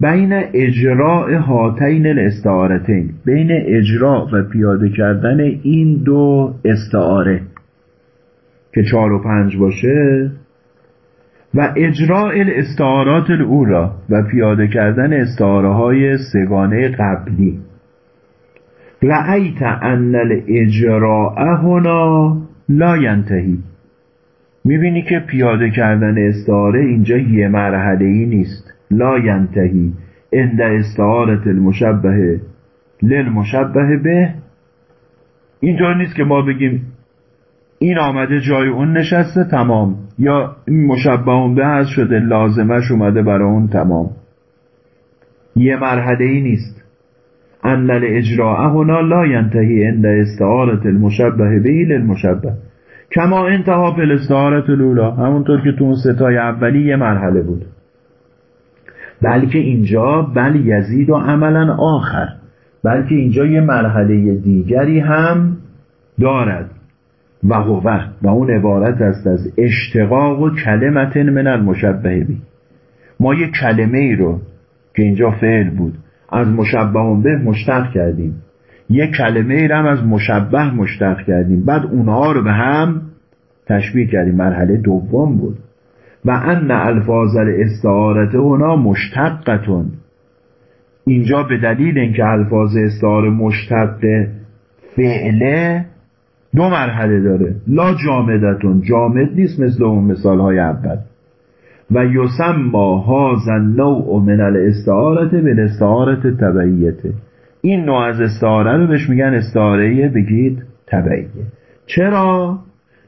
بین اجراع هاتین الاستعارتین بین اجراع و پیاده کردن این دو استعاره که چهار و پنج باشه و اجراع الاستعارات الاولا و پیاده کردن استعاره های سگانه قبلی. رأیت ان الاجراع هنا لا ینتهی. می‌بینی که پیاده کردن استعاره اینجا یه مرحله ای نیست. لا ینتهی. اند استعارت المشبه للمشبه به. اینجا نیست که ما بگیم این آمده جای اون نشسته تمام. یا این مشبه به هست شده لازمش اومده برای اون تمام. یه مرحله ای نیست. ان الاجراء هنا لا ینتهی اند استعارت المشبه به للمشبه. کما انتها فل استعارت الاولا همونطور که تو اون ستای اولی یه مرحله بود. بلکه اینجا بل یزید و عملا آخر. بلکه اینجا یه مرحله دیگری هم دارد. و هو و اون عبارت است از اشتقاق و کلمت من المشبه بی ما یه کلمه ای رو که اینجا فعل بود از مشبه به مشتق کردیم. یه کلمه ای هم از مشبه مشتق کردیم. بعد اونها رو به هم تشبیه کردیم. مرحله دوم بود. و ان الفاظ استعارت اونا مشتقتون. اینجا به دلیل اینکه الفاظ استعاره مشتق فعله دو مرحله داره. لا جامدتون. جامد نیست مثل اون مثال های اول. و یسما هازن نوع من الاستعارت به استعارت تبعیته این نوع از استعاره رو بهش میگن استعاره بگید تبعیه چرا؟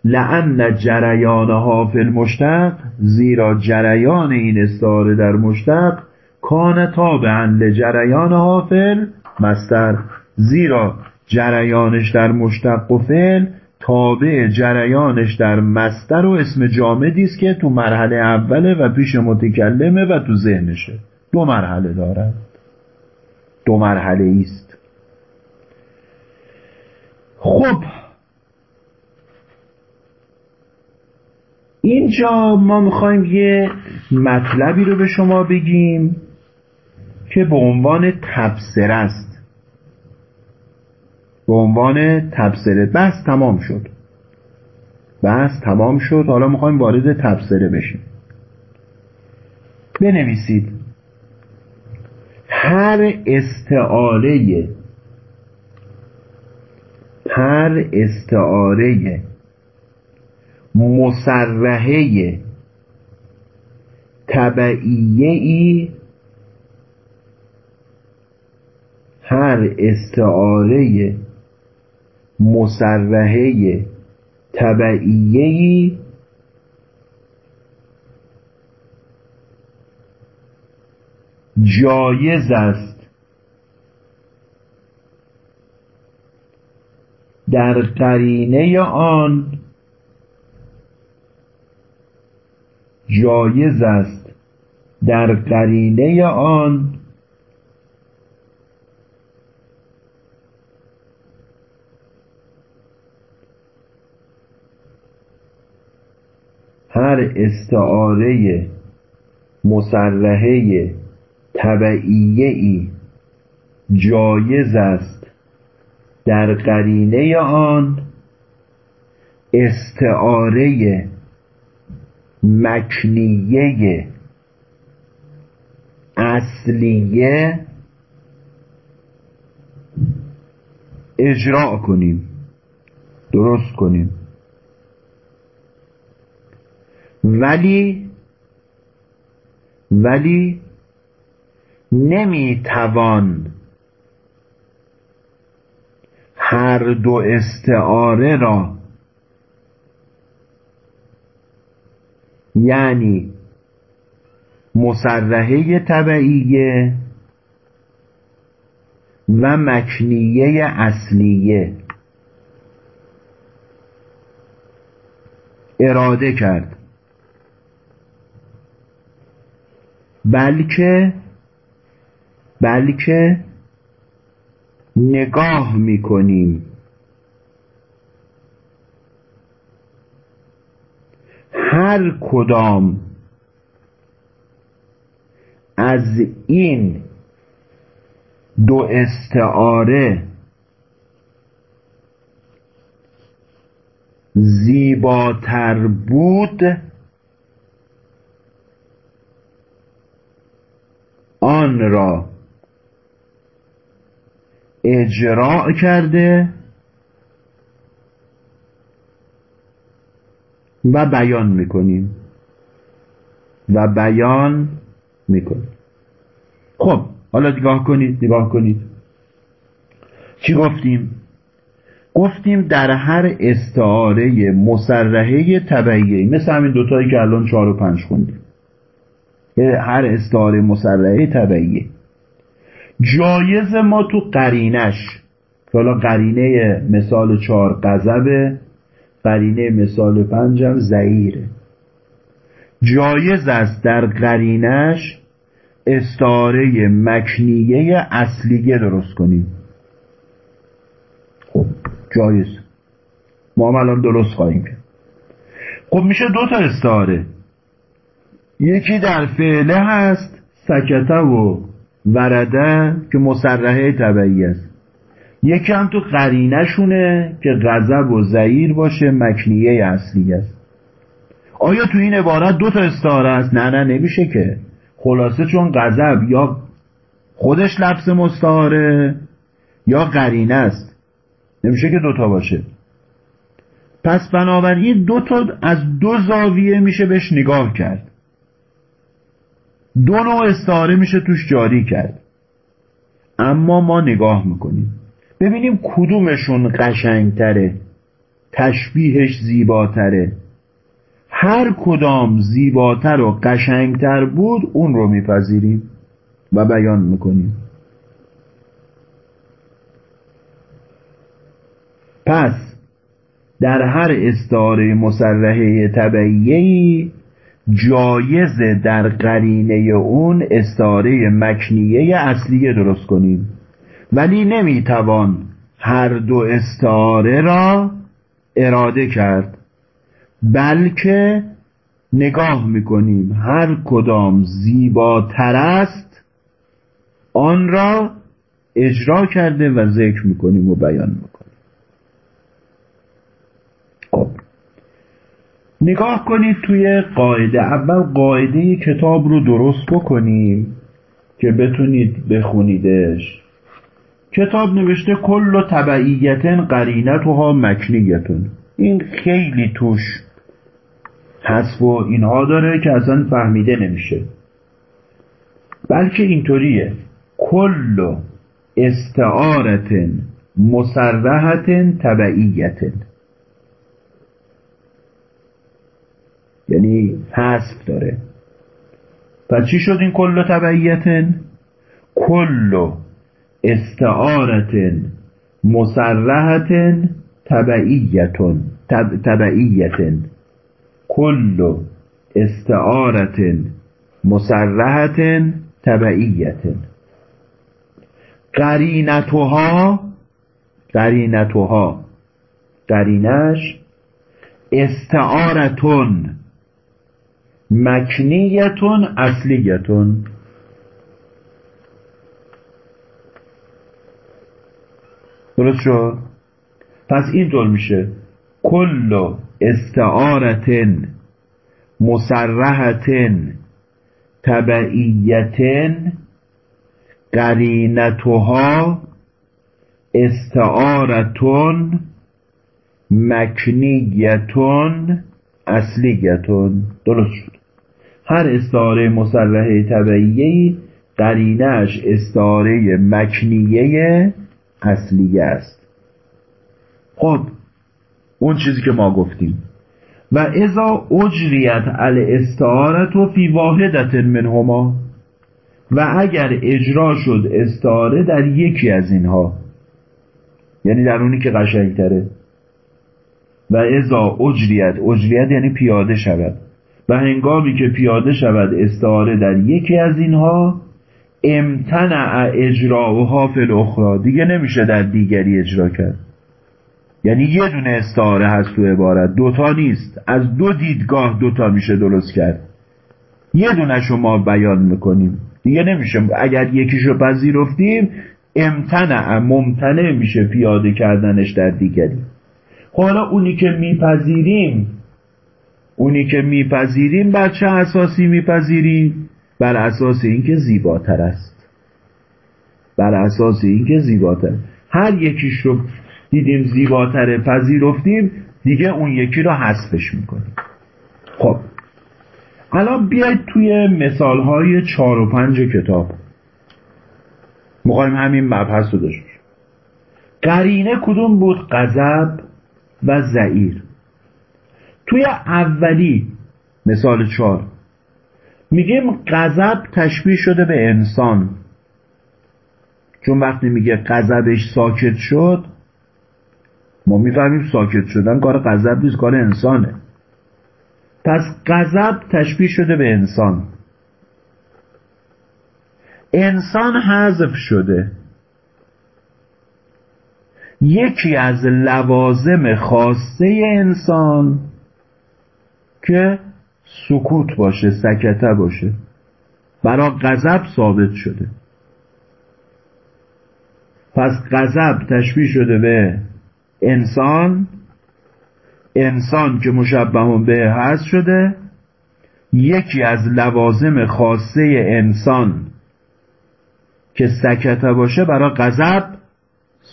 لعن جریان حافل مشتق زیرا جریان این استعاره در مشتق کان تابعا لجریان حافل مستر زیرا جریانش در مشتق و فعل تابع جریانش در مستر و اسم جامدی است که تو مرحله اوله و پیش متکلمه و تو ذهنشه. دو مرحله دارد دو مرحله است. خب اینجا ما می‌خوایم یه مطلبی رو به شما بگیم که به عنوان تبصره است. به عنوان تبصره. بحث تمام شد. بحث تمام شد. حالا می‌خوایم وارد تبصره بشیم. بنویسید. هر استعاره هر استعاره مسرحه تبعیه ای هر استعاره مسرحه تبعیه ای جایز است در قرینه آن جایز است در قرینه آن هر استعاره مسرحه طبعیه ای جایز است در قرینه آن استعاره مکنیه اصلیه اجرا کنیم درست کنیم. ولی ولی نمی‌توان هر دو استعاره را یعنی مسرحه طبعیه و مکنیه اصلیه. اراده کرد. بلکه بلکه نگاه می‌کنیم. هر کدام از این دو استعاره زیباتر بود آن را اجراع کرده و بیان می‌کنیم. و بیان می‌کنیم. خب حالا نگاه کنید نگاه کنید. چی گفتیم؟ گفتیم در هر استعاره مسرحه طبعیه مثل همین دوتایی که الان چهار و پنج خوندیم. هر استعاره مسرعه طبعیه جایز ما تو قرینش که حالا قرینه مثال چهار قذبه قرینه مثال پنجم زعیره جایز است در قرینش استعاره مکنیه اصلیه درست کنیم. خب جایز. ما هم الان درست خواهیم کرد. خب میشه دو تا استعاره. یکی در فعله هست سکته و ورده که مسرحه طبعی است. یکی هم تو قرینشونه که غضب و زعیر باشه مکنیه اصلی است. آیا تو این عبارت دو تا استعاره است؟ نه نه نمیشه که. خلاصه چون غضب یا خودش لفظ مستعاره یا قرینه است. نمیشه که دوتا باشه. پس بنابراین دو تا از دو زاویه میشه بهش نگاه کرد. دو نوع استعاره میشه توش جاری کرد. اما ما نگاه می‌کنیم. ببینیم کدومشون قشنگتره تشبیهش زیباتره. هر کدام زیباتر و قشنگتر بود اون رو میپذیریم و بیان می‌کنیم. پس در هر استعاره مسرحه طبعیهی جایز در قرینه اون استاره مکنیه اصلیه درست کنیم. ولی نمی‌توان هر دو استعاره را اراده کرد. بلکه نگاه می‌کنیم هر کدام زیباتر است آن را اجرا کرده و ذکر می‌کنیم و بیان می‌کنیم. نگاه کنید توی قاعده. اول قاعده کتاب رو درست بکنیم که بتونید بخونیدش. کتاب نوشته کل و طبعیتن قرینتها مکنیتون این خیلی توش حذف و اینها داره که اصلا فهمیده نمیشه. بلکه اینطوریه. کل استعارتن مسرحتن طبعیتن. یعنی حذف داره. پس چی شد این کل تبعیتن؟ کل استعارتن مسرحتن تبعیتون تب تبعیتن. کل استعارت مسرحت تبعیت قرینتها قرینتها قرینش استعارتون مکنیتون اصلیتون. درست شد؟ پس اینطور میشه. کل استعارتن مسرحتن تبعیتن قرینتها استعارتون مکنیتون اصلیتون. درست شد. هر استعاره مسرحه طبعیه قرینش استعاره مکنیه اصلیه است. خب اون چیزی که ما گفتیم. و ازا اجریت الاستعارت و فی واحدت منهما و اگر اجرا شد استعاره در یکی از اینها یعنی در اونی که قشنگتره. و ازا اجریت اجریت یعنی پیاده شود. و هنگامی که پیاده شود استعاره در یکی از اینها امتنع اجراها فی الاخرى دیگه نمیشه در دیگری اجرا کرد. یعنی یه دونه استعاره هست تو عبارت. دوتا نیست. از دو دیدگاه دوتا میشه درست کرد. یه دونه شما بیان می‌کنیم. دیگه نمیشه. اگر یکیشو پذیرفتیم امتنع ممتنع میشه پیاده کردنش در دیگری. خب حالا اونی که میپذیریم اونی که میپذیریم بر چه اساسی میپذیریم؟ بر اساس اینکه زیباتر است. بر اساس اینکه زیباتر. هر یکیش رو دیدیم زیباتر پذیرفتیم دیگه اون یکی رو حذفش می‌کنیم. خب. الان بیاید توی مثال های چار و پنج کتاب. می‌خوایم همین مبحث رو داشت قرینه کدوم بود؟ غضب و زعیر. توی اولی مثال چهار. میگیم غضب تشبیه شده به انسان. چون وقتی میگه غضبش ساکت شد ما می‌فهمیم ساکت شدن کار غضب نیست کار انسانه. پس غضب تشبیه شده به انسان. انسان حذف شده. یکی از لوازم خاصه انسان که سکوت باشه سکته باشه. برا غضب ثابت شده. پس غضب تشبیه شده به انسان. انسان که مشبه به هست شده. یکی از لوازم خاصه انسان که سکته باشه برای غضب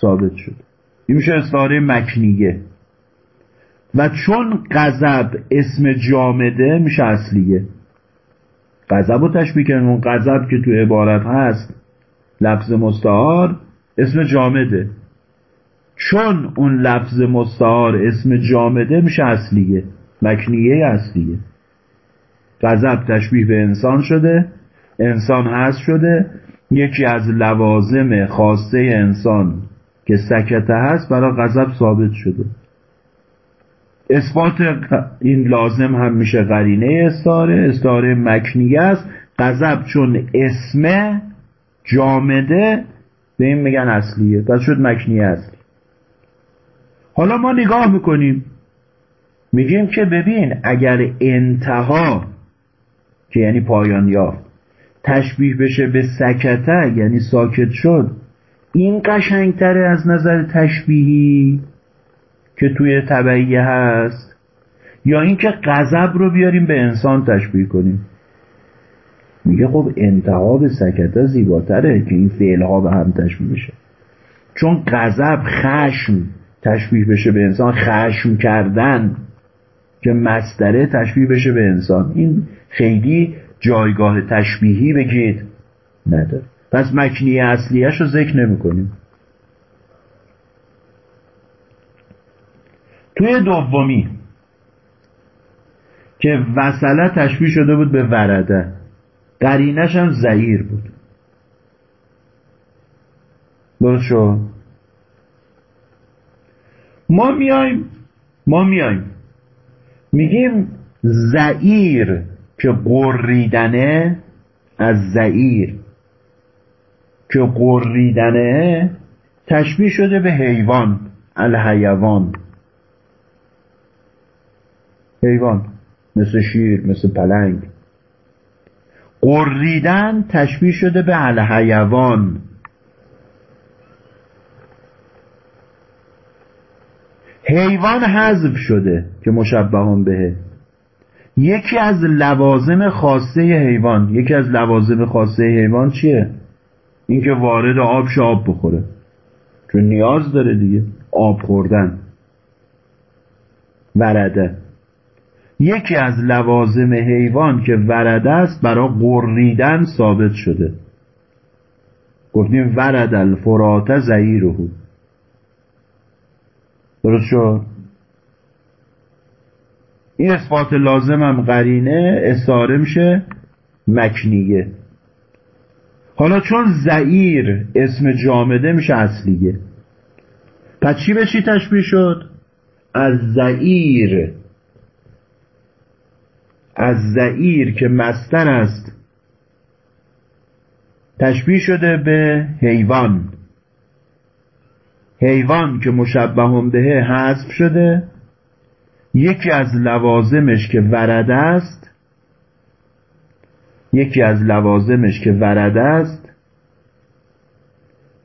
ثابت شده. این میشه استعاره مکنیه. و چون غضب اسم جامده میشه اصلیه. غضب رو تشبیه کردن. اون غضب که تو عبارت هست لفظ مستعار اسم جامده. چون اون لفظ مستعار اسم جامده میشه اصلیه. مکنیه اصلیه. غضب تشبیه به انسان شده. انسان هست شده. یکی از لوازم خاصه انسان که سکته هست برای غضب ثابت شده. اثبات این لازم هم میشه قرینه استاره. استاره مکنیه است. غضب چون اسم جامده. به این میگن اصلیه. پس شد مکنیه اصلی حالا ما نگاه می‌کنیم. میگیم که ببین اگر انتها که یعنی پایان یافت تشبیه بشه به سکته یعنی ساکت شد این قشنگتره از نظر تشبیهی؟ که توی طبعیه هست یا اینکه غضب رو بیاریم به انسان تشبیه کنیم. میگه خب انتها به سکته زیباتره که این فعلها به هم تشبیه بشه. چون غضب خشم تشبیه بشه به انسان خشم کردن که مصدره تشبیه بشه به انسان. این خیلی جایگاه تشبیهی بگید نداره. پس مکنی اصلیش رو ذکر نمی کنیم توی دومی که وصله تشبیه شده بود به ورده. قرینش هم زعیر بود. درست شد؟ ما میایم ما میایم. میگیم زعیر که قریدنه از زعیر که قریدنه تشبیه شده به حیوان الحیوان. حیوان مثل شیر مثل پلنگ. قریدن تشبیه شده به الحیوان. حیوان حذف شده که مشبهان بهه. یکی از لوازم خاصه حیوان. یکی از لوازم خاصه حیوان چیه؟ اینکه وارد آب آب بخوره. چون نیاز داره دیگه. آب خوردن. ورده. یکی از لوازم حیوان که ورده است برای قریدن ثابت شده. گفتیم ورد الفرات زعیره درست شد؟ این اثبات لازم هم قرینه استعاره میشه مکنیه. حالا چون زعیر اسم جامده میشه اصلیه. پس چی به چی تشبیه شد؟ از زعیر. از زعیر که مستر است تشبیه شده به حیوان. حیوان که مشبه به حذف شده یکی از لوازمش که ورده است یکی از لوازمش که ورده است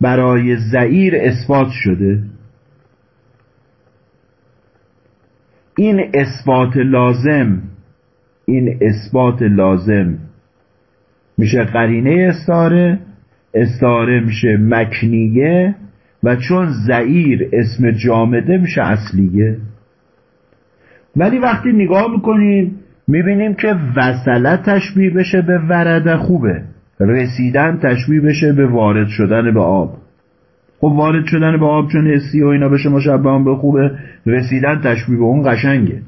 برای زعیر اثبات شده. این اثبات لازم این اثبات لازم. میشه قرینه استاره استاره میشه مکنیه و چون زعیر اسم جامده میشه اصلیه. ولی وقتی نگاه می‌کنیم می‌بینیم که وصله تشبیه بشه به ورده خوبه. رسیدن تشبیه بشه به وارد شدن به آب. خب وارد شدن به آب چون حسی و اینا بشه مشبه به خوبه رسیدن تشبیه به اون قشنگه.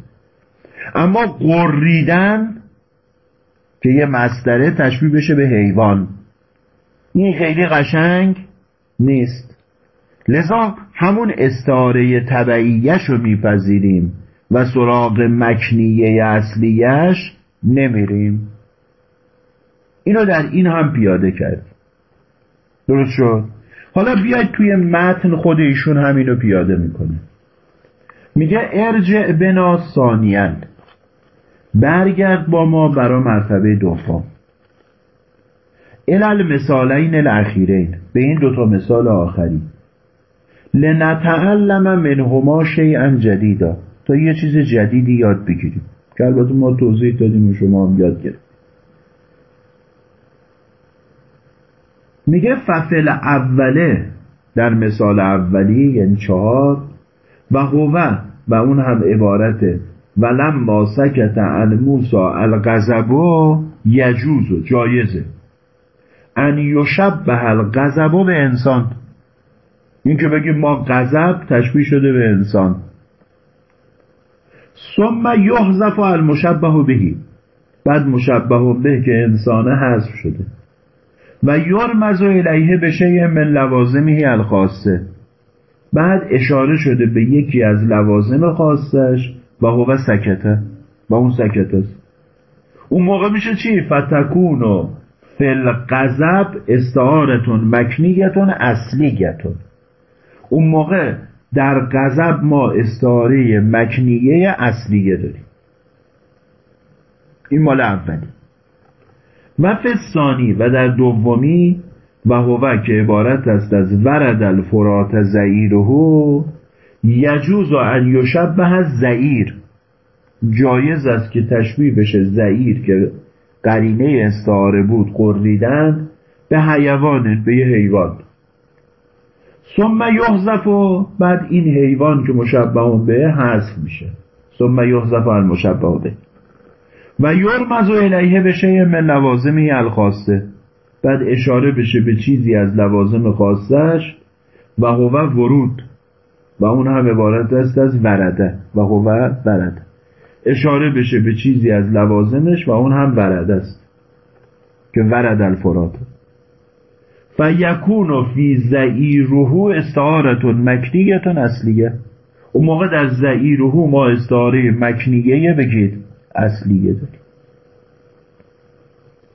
اما قریدن که یه مستره تشبیه بشه به حیوان. این خیلی قشنگ نیست. لذا همون استعاره طبعیش رو میپذیریم و سراغ مکنیه اصلیش نمیریم. اینو در این هم پیاده کرد درست شد؟ حالا بیاید توی متن خود ایشون همینو پیاده می‌کنه. میگه ارجع بنا ثانیان برگرد با ما برا مرتبه دوم. الال مثالین الاخیرین. به این دوتا مثال آخری. لنتعلم منهما شیئا جدیدا. تا یه چیز جدیدی یاد بگیریم. که البته ما توضیح دادیم و شما هم یاد گرفت میگه ففل اوله در مثال اولی یعنی چهار و هوه و اون هم عبارته ولم ما سکت عن موسا الغضبو یجوز و جایزه. ان یشبه الغضب به انسان. این که بگیم ما غضب تشبیه شده به انسان. ثم یحذف المشبه بهی. بعد مشبه به که انسانه حذف شده. و یرمز الیه به شیء من لوازمه الخاصه. بعد اشاره شده به یکی از لوازم خاصش. و هو سکته. و اون سکته است. اون موقع میشه چی؟ فتکون و فل غضب استعارتون مکنیتون اصلیتون. اون موقع در غضب ما استعاره مکنیه اصلیه داریم. این مال اولی. و فسانی و در دومی و هو که عبارت است از ورد الفرات زعیره یجوز ان یشبه زعیر جایز است که تشبیه بشه زعیر که قرینه استعاره بود قریدن به حیوان به یه حیوان. ثم یحذف و بعد این حیوان که مشبه به حذف میشه. ثم یحذف المشبه به. و یرمز الیه به شیء من لوازمی الخاصه. بعد اشاره بشه به چیزی از لوازم خاصش و هو ورود. و اون هم عبارت است از ورده و هو ورده اشاره بشه به چیزی از لوازمش و اون هم ورده است. که ورد الفرات فیکون فی زعیره استعارتون مکنیتون اصلیه. اون موقع در زعیرهو ما استعاره مکنیه بگید. اصلیه داریم.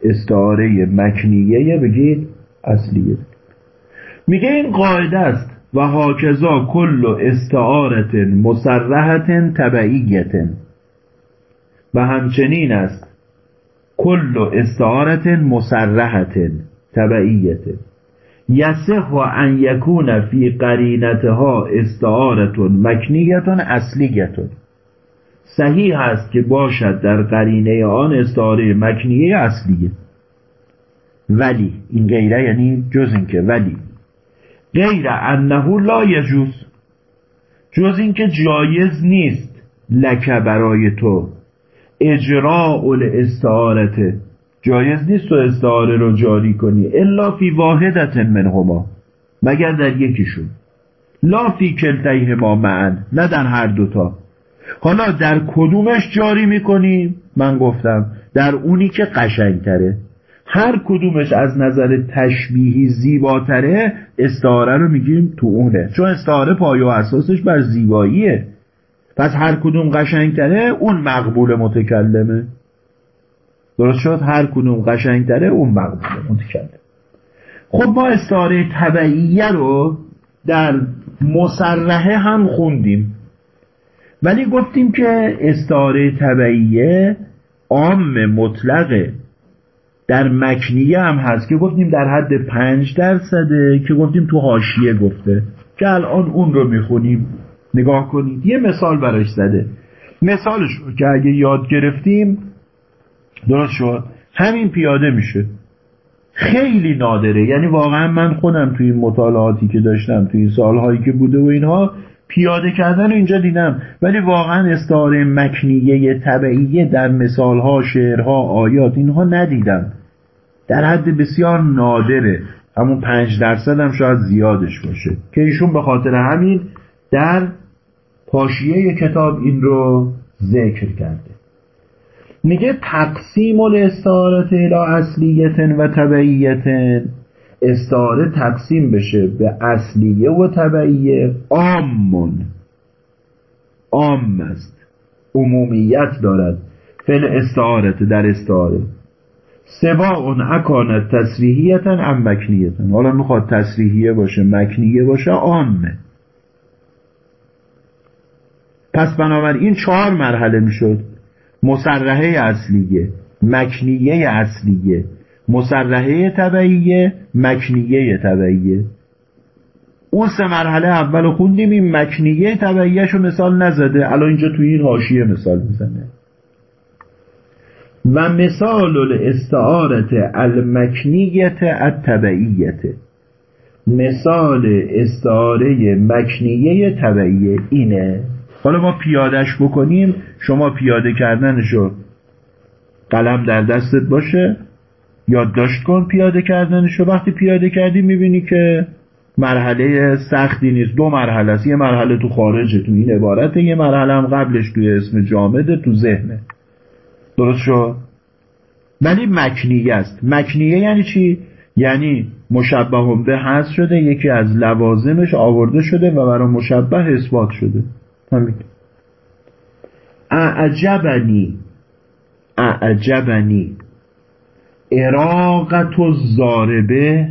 استعاره مکنیه بگید. اصلیه داریم. میگه این قاعده است. و هاکذا کل استعارت مسرحت تبعیت و همچنین است کل استعارت مسرحت تبعیت یصح ان یکون فی قرینتها استعارت مکنیت اصلیت صحیح است که باشد در قرینه آن استعاره مکنیه اصلیه. ولی این غیره یعنی جز اینکه ولی. غیر انه لا یجوز. جز اینکه جایز نیست لکه برای تو. اجراء الاستعارته جایز نیست تو استعاره رو جاری کنی. الا فی واحدت منهما. مگر در یکیشون. لا فی کلتیهما معن. نه در هر دوتا. حالا در کدومش جاری می‌کنیم من گفتم. در اونی که قشنگتره. هر کدومش از نظر تشبیهی زیباتره استعاره رو میگیم تو اونه. چون استعاره پایه و اساسش بر زیباییه. پس هر کدوم قشنگتره اون مقبول متکلمه. درست شد؟ هر کدوم قشنگتره اون مقبول متکلم خب ما استعاره طبعیه رو در مسرحه هم خوندیم. ولی گفتیم که استعاره طبعیه عام مطلقه. در مکنیه هم هست که گفتیم در حد پنج درصده که گفتیم تو حاشیه گفته. که الان اون رو می‌خونیم. نگاه کنید. یه مثال براش زده. مثالش که اگه یاد گرفتیم درست شد. همین پیاده میشه. خیلی نادره. یعنی واقعا من خودم توی این مطالعاتی که داشتم توی این سالهایی که بوده و اینها پیاده کردن اینجا دیدم. ولی واقعا استعاره مکنیه طبعیه در مثالها شعرها آیات اینها ندیدم. در حد بسیار نادره. همون پنج درصد هم شاید زیادش باشه. که ایشون به خاطر همین در پاشیه کتاب این رو ذکر کرده. میگه تقسیم الاستعارت الى اصلیت و تبعیت استعاره تقسیم بشه به اصلیه و طبعیه عامون. عام است. عمومیت دارد. فل استعارت در استعاره. اون اکانت تصریحیتا ام مکنیتا حالا می‌خواد تصریحیه باشه مکنیه باشه عامه. پس بنابراین چهار مرحله می‌شد. مسرحه اصلیه مکنیه اصلیه مسرحه طبعیه مکنیه طبعیه اون سه مرحله اول خوندیم این مکنیه طبعیهش رو مثال نزده. الان اینجا توی این حاشیه مثال می‌زنه. و مثال الاستعارت المکنیت الطبعیت مثال استعاره مکنیه طبعیه اینه. حالا ما پیادش بکنیم شما پیاده کردنشو قلم در دستت باشه یادداشت کن پیاده کردنشو وقتی پیاده کردی می‌بینی که مرحله سختی نیست. دو مرحله است. یه مرحله تو خارجه تو این عبارته. یه مرحله هم قبلش توی اسم جامده تو ذهنه. درست شد؟ ولی مکنیه است. مکنیه یعنی چی؟ یعنی مشبه به هست شده یکی از لوازمش آورده شده و برای مشبه اثبات شده. همین. اعجبنی. اعجبنی. اراقت و زاربه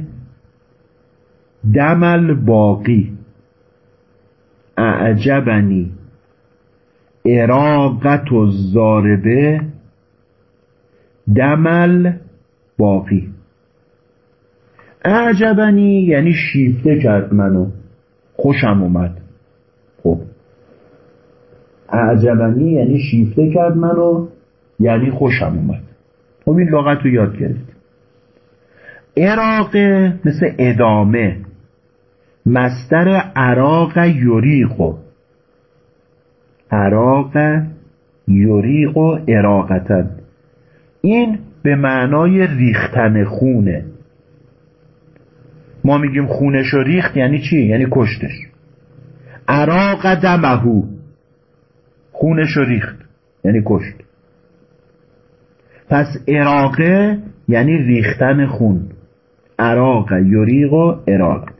دمل باقی اعجبنی. اراقت و زاربه دمل باقی. اعجبنی یعنی شیفته کرد منو. خوشم اومد. خب. اعجبنی یعنی شیفته کرد منو یعنی خوشم اومد. خب این لغت رو یاد گرفت. اراقه مثل ادامه. مستر عراق یوریقو عراق یوریق و اراقتن این به معنای ریختن خونه. ما میگیم خونش و ریخت یعنی چی؟ یعنی کشتش. عراق دمهو خونش و ریخت یعنی کشت. پس اراقه یعنی ریختن خون. عراق یوریق و اراق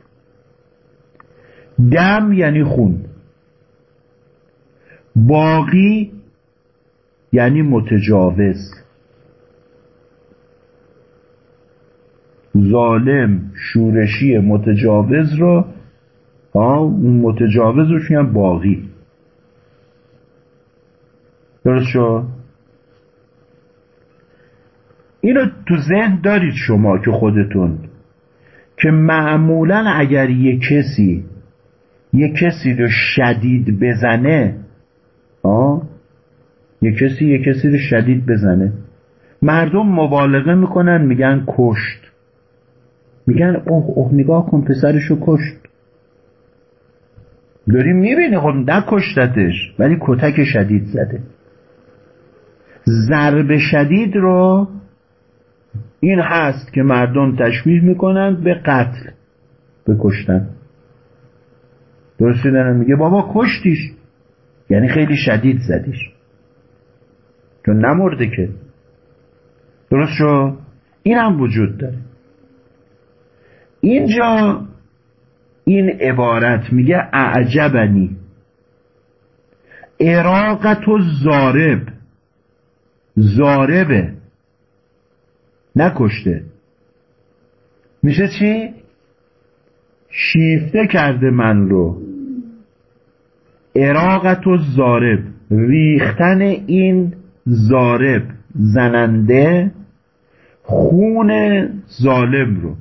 دم یعنی خون. باقی یعنی متجاوز. ظالم شورشی متجاوز رو اون متجاوز روش میگن باقی درست شد؟ اینو تو ذهن دارید شما که خودتون که معمولا اگر یه کسی یه کسی رو شدید بزنه آه یه کسی یه کسی رو شدید بزنه. مردم مبالغه می‌کنن میگن کشت. میگن اوه اوه نگاه کن پسرشو کشت. داری می‌بینی خب نکشتتش. ولی کتک شدید زده. ضرب شدید رو این هست که مردم تشبیه می‌کنند به قتل به کشتن. درست دارن میگه بابا کشتیش. یعنی خیلی شدید زدیش. چون نمرده که. درست شو؟ این هم وجود داره. اینجا این عبارت میگه اعجبنی. اراقت و زارب. زاربه. نکشته. میشه چی؟ شیفته کرده من رو. اراقت و زارب. ریختن این زارب. زننده خون ظالم رو.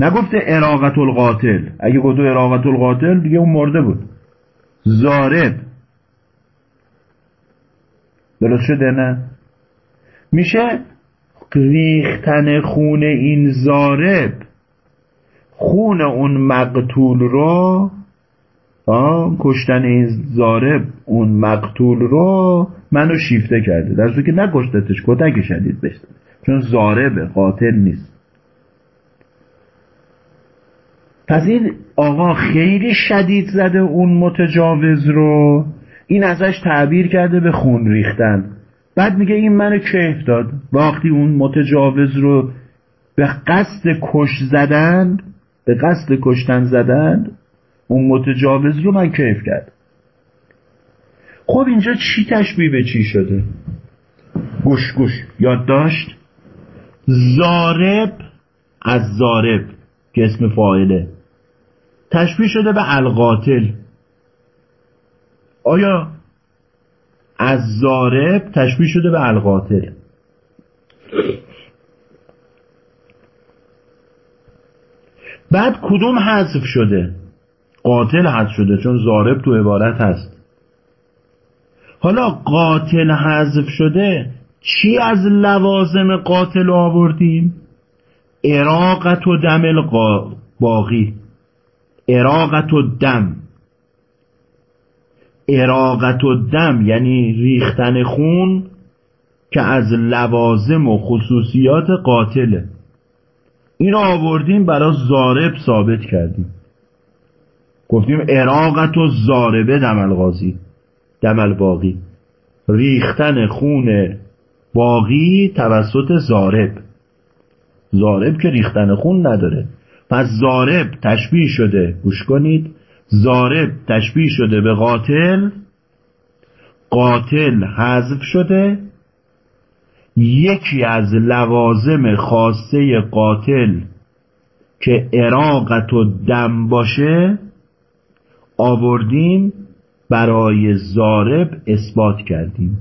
نگفته اراقت القاتل اگه گفتو اراقت القاتل دیگه اون مرده بود. زارب. درست شده نه؟ میشه ریختن خون این زارب خون اون مقتول رو آه کشتن این زارب اون مقتول رو منو شیفته کرده. در که نکشتتش کتک شدید بشته چون زاربه قاتل نیست. پس این آقا خیلی شدید زده اون متجاوز رو. این ازش تعبیر کرده به خون ریختن. بعد میگه این منو کیف داد. وقتی اون متجاوز رو به قصد کش زدن به قصد کشتن زدن اون متجاوز رو من کیف کرد. خب اینجا چی تشبیه به چی شده؟ گوش گوش. یاد داشت؟ زارب از زارب که اسم فاعله. تشبیه شده به القاتل. آیا از زارب تشبیه شده به القاتل؟ بعد کدوم حذف شده؟ قاتل حذف شده چون زارب تو عبارت هست. حالا قاتل حذف شده چی از لوازم قاتل آوردیم؟ اراقت و دم باقی. اراقت و دم اراقت و دم یعنی ریختن خون که از لوازم و خصوصیات قاتله. این آوردیم برای زارب ثابت کردیم. گفتیم اراقت و زاربه دمل غازی دمل باقی ریختن خون باقی توسط زارب. زارب که ریختن خون نداره. پس زارب تشبیه شده. گوش کنید. زارب تشبیه شده به قاتل. قاتل حذف شده. یکی از لوازم خاصه قاتل که اراقت و دم باشه آوردیم برای زارب اثبات کردیم.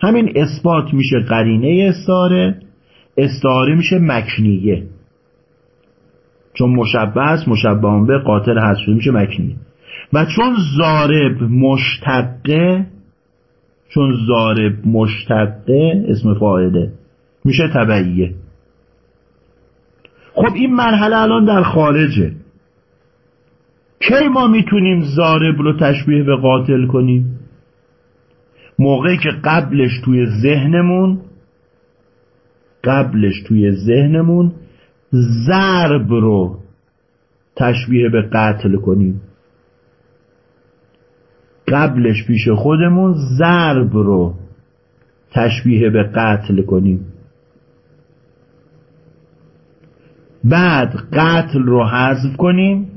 همین اثبات میشه قرینه استاره استاره میشه مکنیه. چون مشبه است مشبه به قاتل هست شده میشه مکنیه و چون زارب مشتقه چون زارب مشتقه اسم فاعله میشه تبعیه. خب این مرحله الان در خارجه. کی ما می‌تونیم زارب رو تشبیه به قاتل کنیم؟ موقعی که قبلش توی ذهنمون قبلش توی ذهنمون ضرب رو تشبیه به قتل کنیم. قبلش پیش خودمون ضرب رو تشبیه به قتل کنیم. بعد قتل رو حذف کنیم.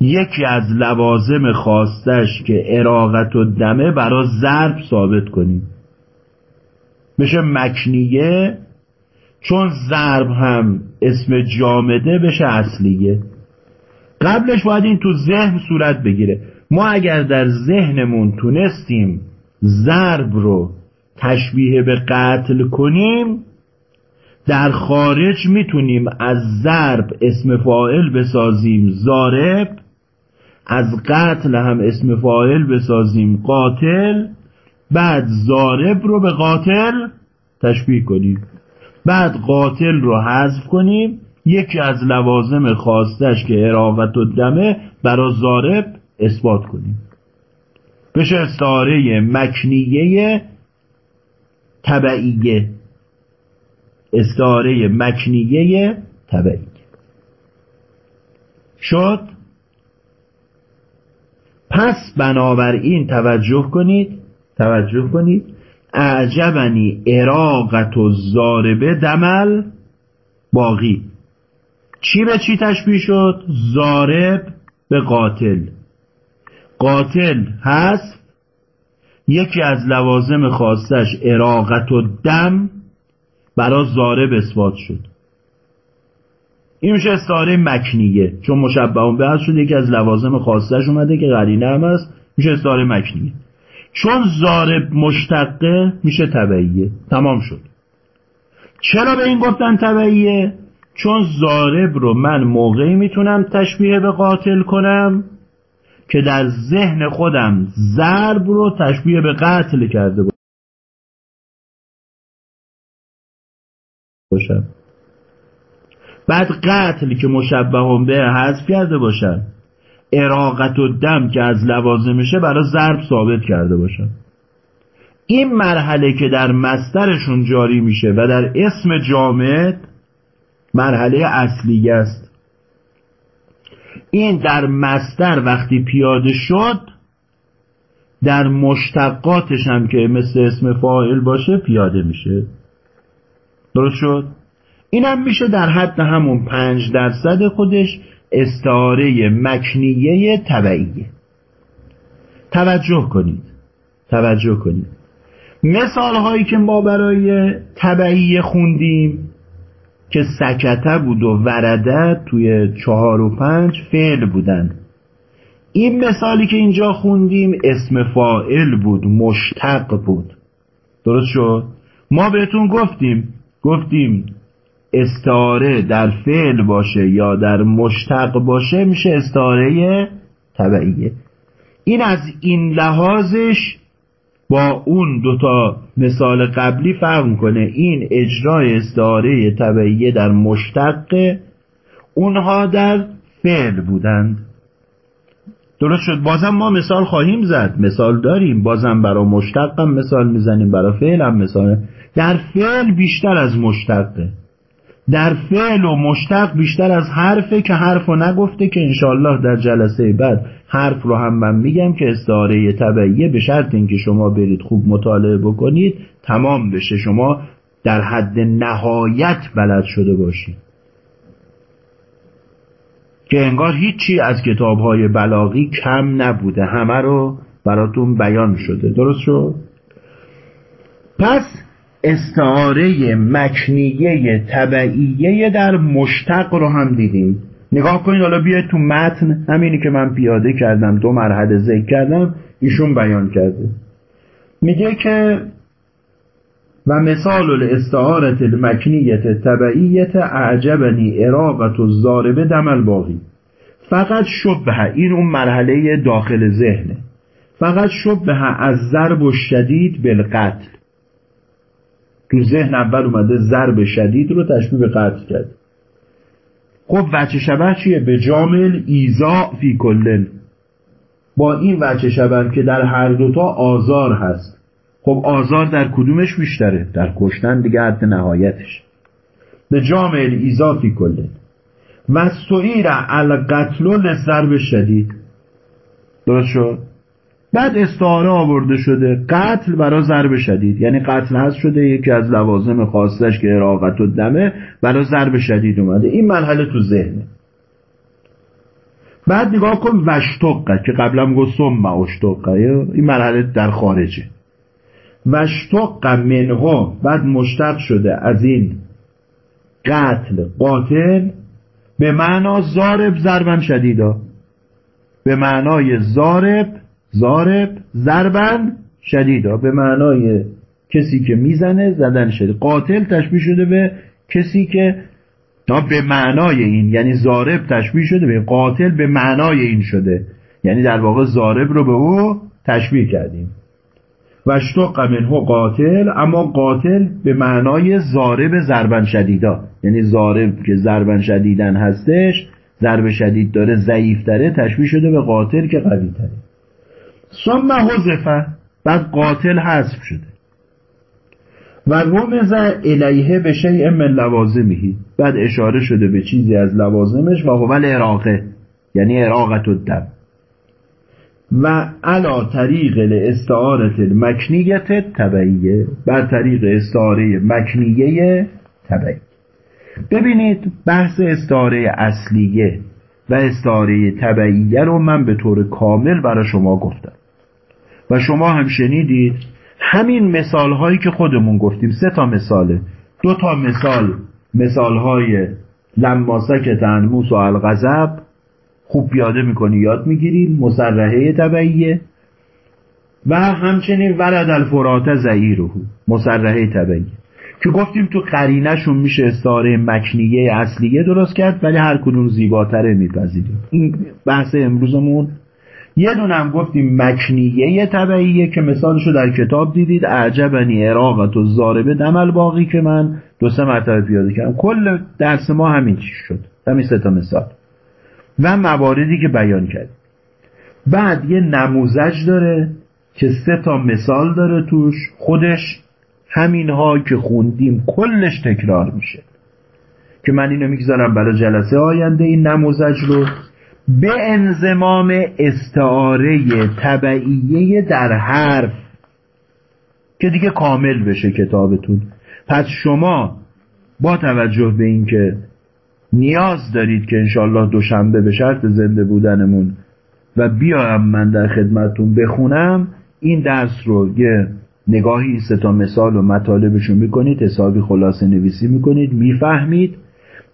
یکی از لوازم خواستش که اراغت و دمه برا ضرب ثابت کنیم. بشه مکنیه چون ضرب هم اسم جامده بشه اصلیه. قبلش باید این تو ذهن صورت بگیره. ما اگر در ذهنمون تونستیم ضرب رو تشبیه به قتل کنیم در خارج می‌تونیم از ضرب اسم فاعل بسازیم زارب از قتل هم اسم فاعل بسازیم قاتل بعد زارب رو به قاتل تشبیه کنیم. بعد قاتل رو حذف کنیم. یکی از لوازم خواستش که اراغت و دمه برا زارب اثبات کنیم. بشه استعاره مکنیه تبعیه استعاره مکنیه تبعیه شد. پس بنابراین توجه کنید. توجه کنید. اعجبنی اراقت و زاربه دمل باقی. چی به چی تشبیه شد؟ زارب به قاتل. قاتل هست؟ یکی از لوازم خاصش اراقت و دم برا زارب اثبات شد. این میشه استعاره مکنیه چون مشبه به شده یکی از لوازم خاصش اومده که قرینه هم هست میشه استعاره مکنیه. چون زارب مشتقه میشه تبعیه تمام شد. چرا به این گفتن تبعیه چون زارب رو من موقعی می‌تونم تشبیه به قاتل کنم که در ذهن خودم ضرب رو تشبیه به قتل کرده باشم. بعد قتل که مشبه به حذف کرده باشم اراقت و دم که از لوازمشه برای ضرب ثابت کرده باشم این مرحله که در مسترشون جاری میشه و در اسم جامد مرحله اصلی است. این در مستر وقتی پیاده شد در مشتقاتش هم که مثل اسم فاعل باشه پیاده میشه. درست شد؟ این هم میشه در حد همون پنج درصد خودش استعاره مکنیه تبعیه توجه کنید. توجه کنید. مثال هایی که ما برای تبعیه خوندیم که سکته بود و ورده توی چهار و پنج فعل بودن. این مثالی که اینجا خوندیم اسم فائل بود مشتق بود. درست شد؟ ما بهتون گفتیم. گفتیم استعاره در فعل باشه یا در مشتق باشه میشه استعاره طبعیه. این از این لحاظش با اون دوتا مثال قبلی فرق می‌کنه. این اجرای استعاره طبعیه در مشتق اونها در فعل بودند. درست شد. بازم ما مثال خواهیم زد. مثال داریم. بازم برای مشتق هم مثال می‌زنیم برای فعل هم مثال. در فعل بیشتر از مشتقه در فعل و مشتق بیشتر از حرفه که حرف رو نگفته که انشالله در جلسه بعد حرف رو هم من میگم که استعاره طبعیه به شرط اینکه شما برید خوب مطالعه بکنید تمام بشه. شما در حد نهایت بلد شده باشید. که انگار هیچی از کتابهای بلاغی کم نبوده. همه رو براتون بیان شده. درست شد؟ پس استعاره مکنیه تبعیه در مشتق رو هم دیدیم. نگاه کنید حالا بیاید تو متن همینی که من پیاده کردم دو مرحله ذکر کردم ایشون بیان کرده. میگه که و مثال الاستعارت المکنیت تبعیت اعجبنی اراقت و زاربه دمل باقی فقط شبه این اون مرحله داخل ذهنه. فقط شبه از ضرب و شدید بالقتل. تو ذهن اول اومده ضرب شدید رو تشبیه به قتل کرد. خب وچه شبه چیه؟ به جامل ایزا فی کلن. با این وچه شبه که در هر دوتا آزار هست. خب آزار در کدومش بیشتره؟ در کشتن دیگه حد نهایتش. به جامل ایزا فی کلن. و سویر القتل لضرب شدید. درست شد؟ بعد استعاره آورده شده. قتل برای ضرب شدید. یعنی قتل هست شده یکی از لوازم خاصش که اراقت و دمه برای ضرب شدید اومده. این مرحله تو ذهنه بعد نگاه کن وشتقه که قبلا گفت سم اشتقه. این مرحله در خارجه. وشتق منها بعد مشتق شده. از این قتل قاتل به معنا زارب ضربن شدیدا. به معنای زارب زارب ضربن شدیدا به معنای کسی که می‌زنه زدن شده قاتل تشبیه شده به کسی که تا به معنای این یعنی زارب تشبیه شده به قاتل به معنای این شده. یعنی در واقع زارب رو به او تشبیه کردیم. و اشتق منه قاتل اما قاتل به معنای زارب زربن شدیدا. یعنی زارب که زربن شدیدن هستش ضرب شدید داره ضعیف داره تشبیه شده به قاتل که قوی تره. ثم حذفه بعد قاتل حذف شده. و رمز الیه به شیء من لوازمهی بعد اشاره شده به چیزی از لوازمش و هو اراقه یعنی اراقت الدم. و علا طریق استعارت مکنیت تبعیه بر طریق استعاره مکنیه تبعیه ببینید بحث استعاره اصلیه و استعاره تبعیه رو من به طور کامل برای شما گفتم. و شما هم شنیدید همین مثال هایی که خودمون گفتیم. سه تا مثاله. دو تا مثال مثال های لما سکت انموس و الغضب. خوب پیاده می‌کنی یاد می‌گیری. مسرحه طبعیه و همچنین ولد الفرات زعیره مسرحه طبعیه که گفتیم تو قرینشون میشه استعاره مکنیه اصلیه درست کرد ولی هر کدوم زیباتره میپذیریم. این بحث امروزمون یه دونم گفتیم مکنیه طبعیه که مثالشو در کتاب دیدید. اعجبنی اراقت و زاربه دمل باقی که من دو سه مرتبه پیاده کردم. کل درس ما همین چیز شد. همین سه تا مثال. و مواردی که بیان کرد. بعد یه نموزج داره که سه تا مثال داره توش. خودش همینها که خوندیم کلش تکرار میشه. که من اینو می‌گذارم برای جلسه آینده. این نموزج رو به انزمام استعاره طبعیه در حرف که دیگه کامل بشه کتابتون. پس شما با توجه به اینکه نیاز دارید که انشالله دوشنبه به شرط زنده بودنمون و بیایم من در خدمتتون بخونم این درس رو یه نگاهی سه تا مثال و مطالبشون می‌کنید حسابی خلاصه نویسی می‌کنید می‌فهمید.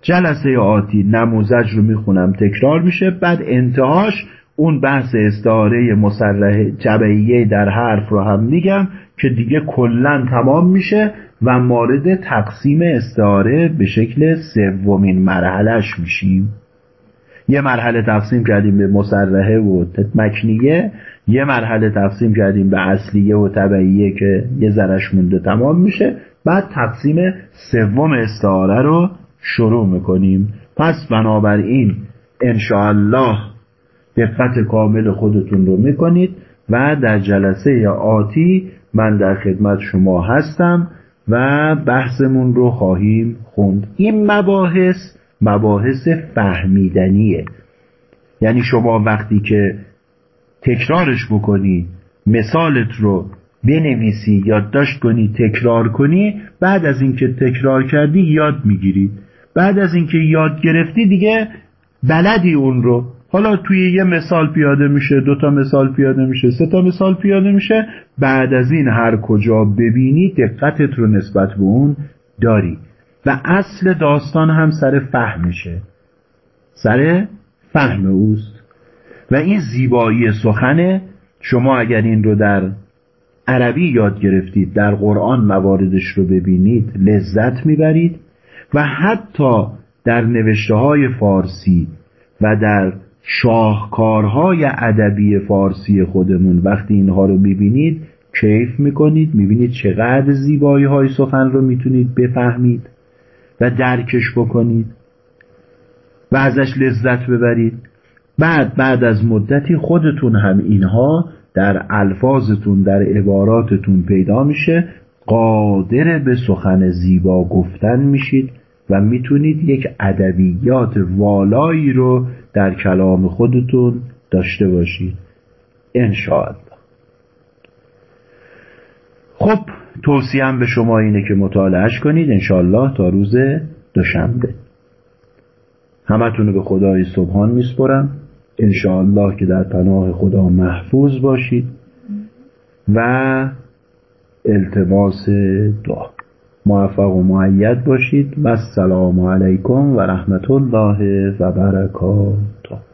جلسه آتی نموزج رو می‌خونم تکرار میشه بعد انتهاش اون بحث استعاره مسلح جبعیه در حرف رو هم میگم که دیگه کلا تمام میشه و مورد تقسیم استعاره به شکل سومین مرحلهش میشیم. یه مرحله تقسیم کردیم به مسرحه و مکنیه یه مرحله تقسیم کردیم به اصلیه و طبعیه که یه ذرش مونده تمام میشه. بعد تقسیم سوم استعاره رو شروع می‌کنیم. پس بنابراین انشاءالله دقت کامل خودتون رو می‌کنید و در جلسه آتی من در خدمت شما هستم و بحثمون رو خواهیم خوند. این مباحث مباحث فهمیدنیه. یعنی شما وقتی که تکرارش بکنی مثالت رو بنویسی یادداشت کنی تکرار کنی بعد از اینکه تکرار کردی یاد می‌گیری. بعد از اینکه یاد گرفتی دیگه بلدی اون رو. حالا توی یه مثال پیاده میشه دو تا مثال پیاده میشه سه تا مثال پیاده میشه. بعد از این هر کجا ببینی دقتت رو نسبت به اون داری. و اصل داستان هم سر فهمشه. سر فهم اوست. و این زیبایی سخنه. شما اگر این رو در عربی یاد گرفتید در قرآن مواردش رو ببینید لذت می‌برید. و حتی در نوشته های فارسی و در شاهکارهای ادبی فارسی خودمون. وقتی اینها رو می‌بینید کیف می‌کنید می‌بینید چقدر زیبایی های سخن رو می‌تونید بفهمید و درکش بکنید و ازش لذت ببرید. بعد بعد از مدتی خودتون هم اینها در الفاظتون در عباراتتون پیدا میشه قادر به سخن زیبا گفتن میشید. و می‌تونید یک ادبیات والایی رو در کلام خودتون داشته باشید. انشاءالله. خب توصیم به شما اینه که مطالعهش کنید. انشاءالله تا روز دوشنبه. همتون به خدای سبحان میسپرم انشاءالله که در پناه خدا محفوظ باشید و التماس دعا. موفق و معید باشید و السلام علیکم و رحمت الله و برکاته.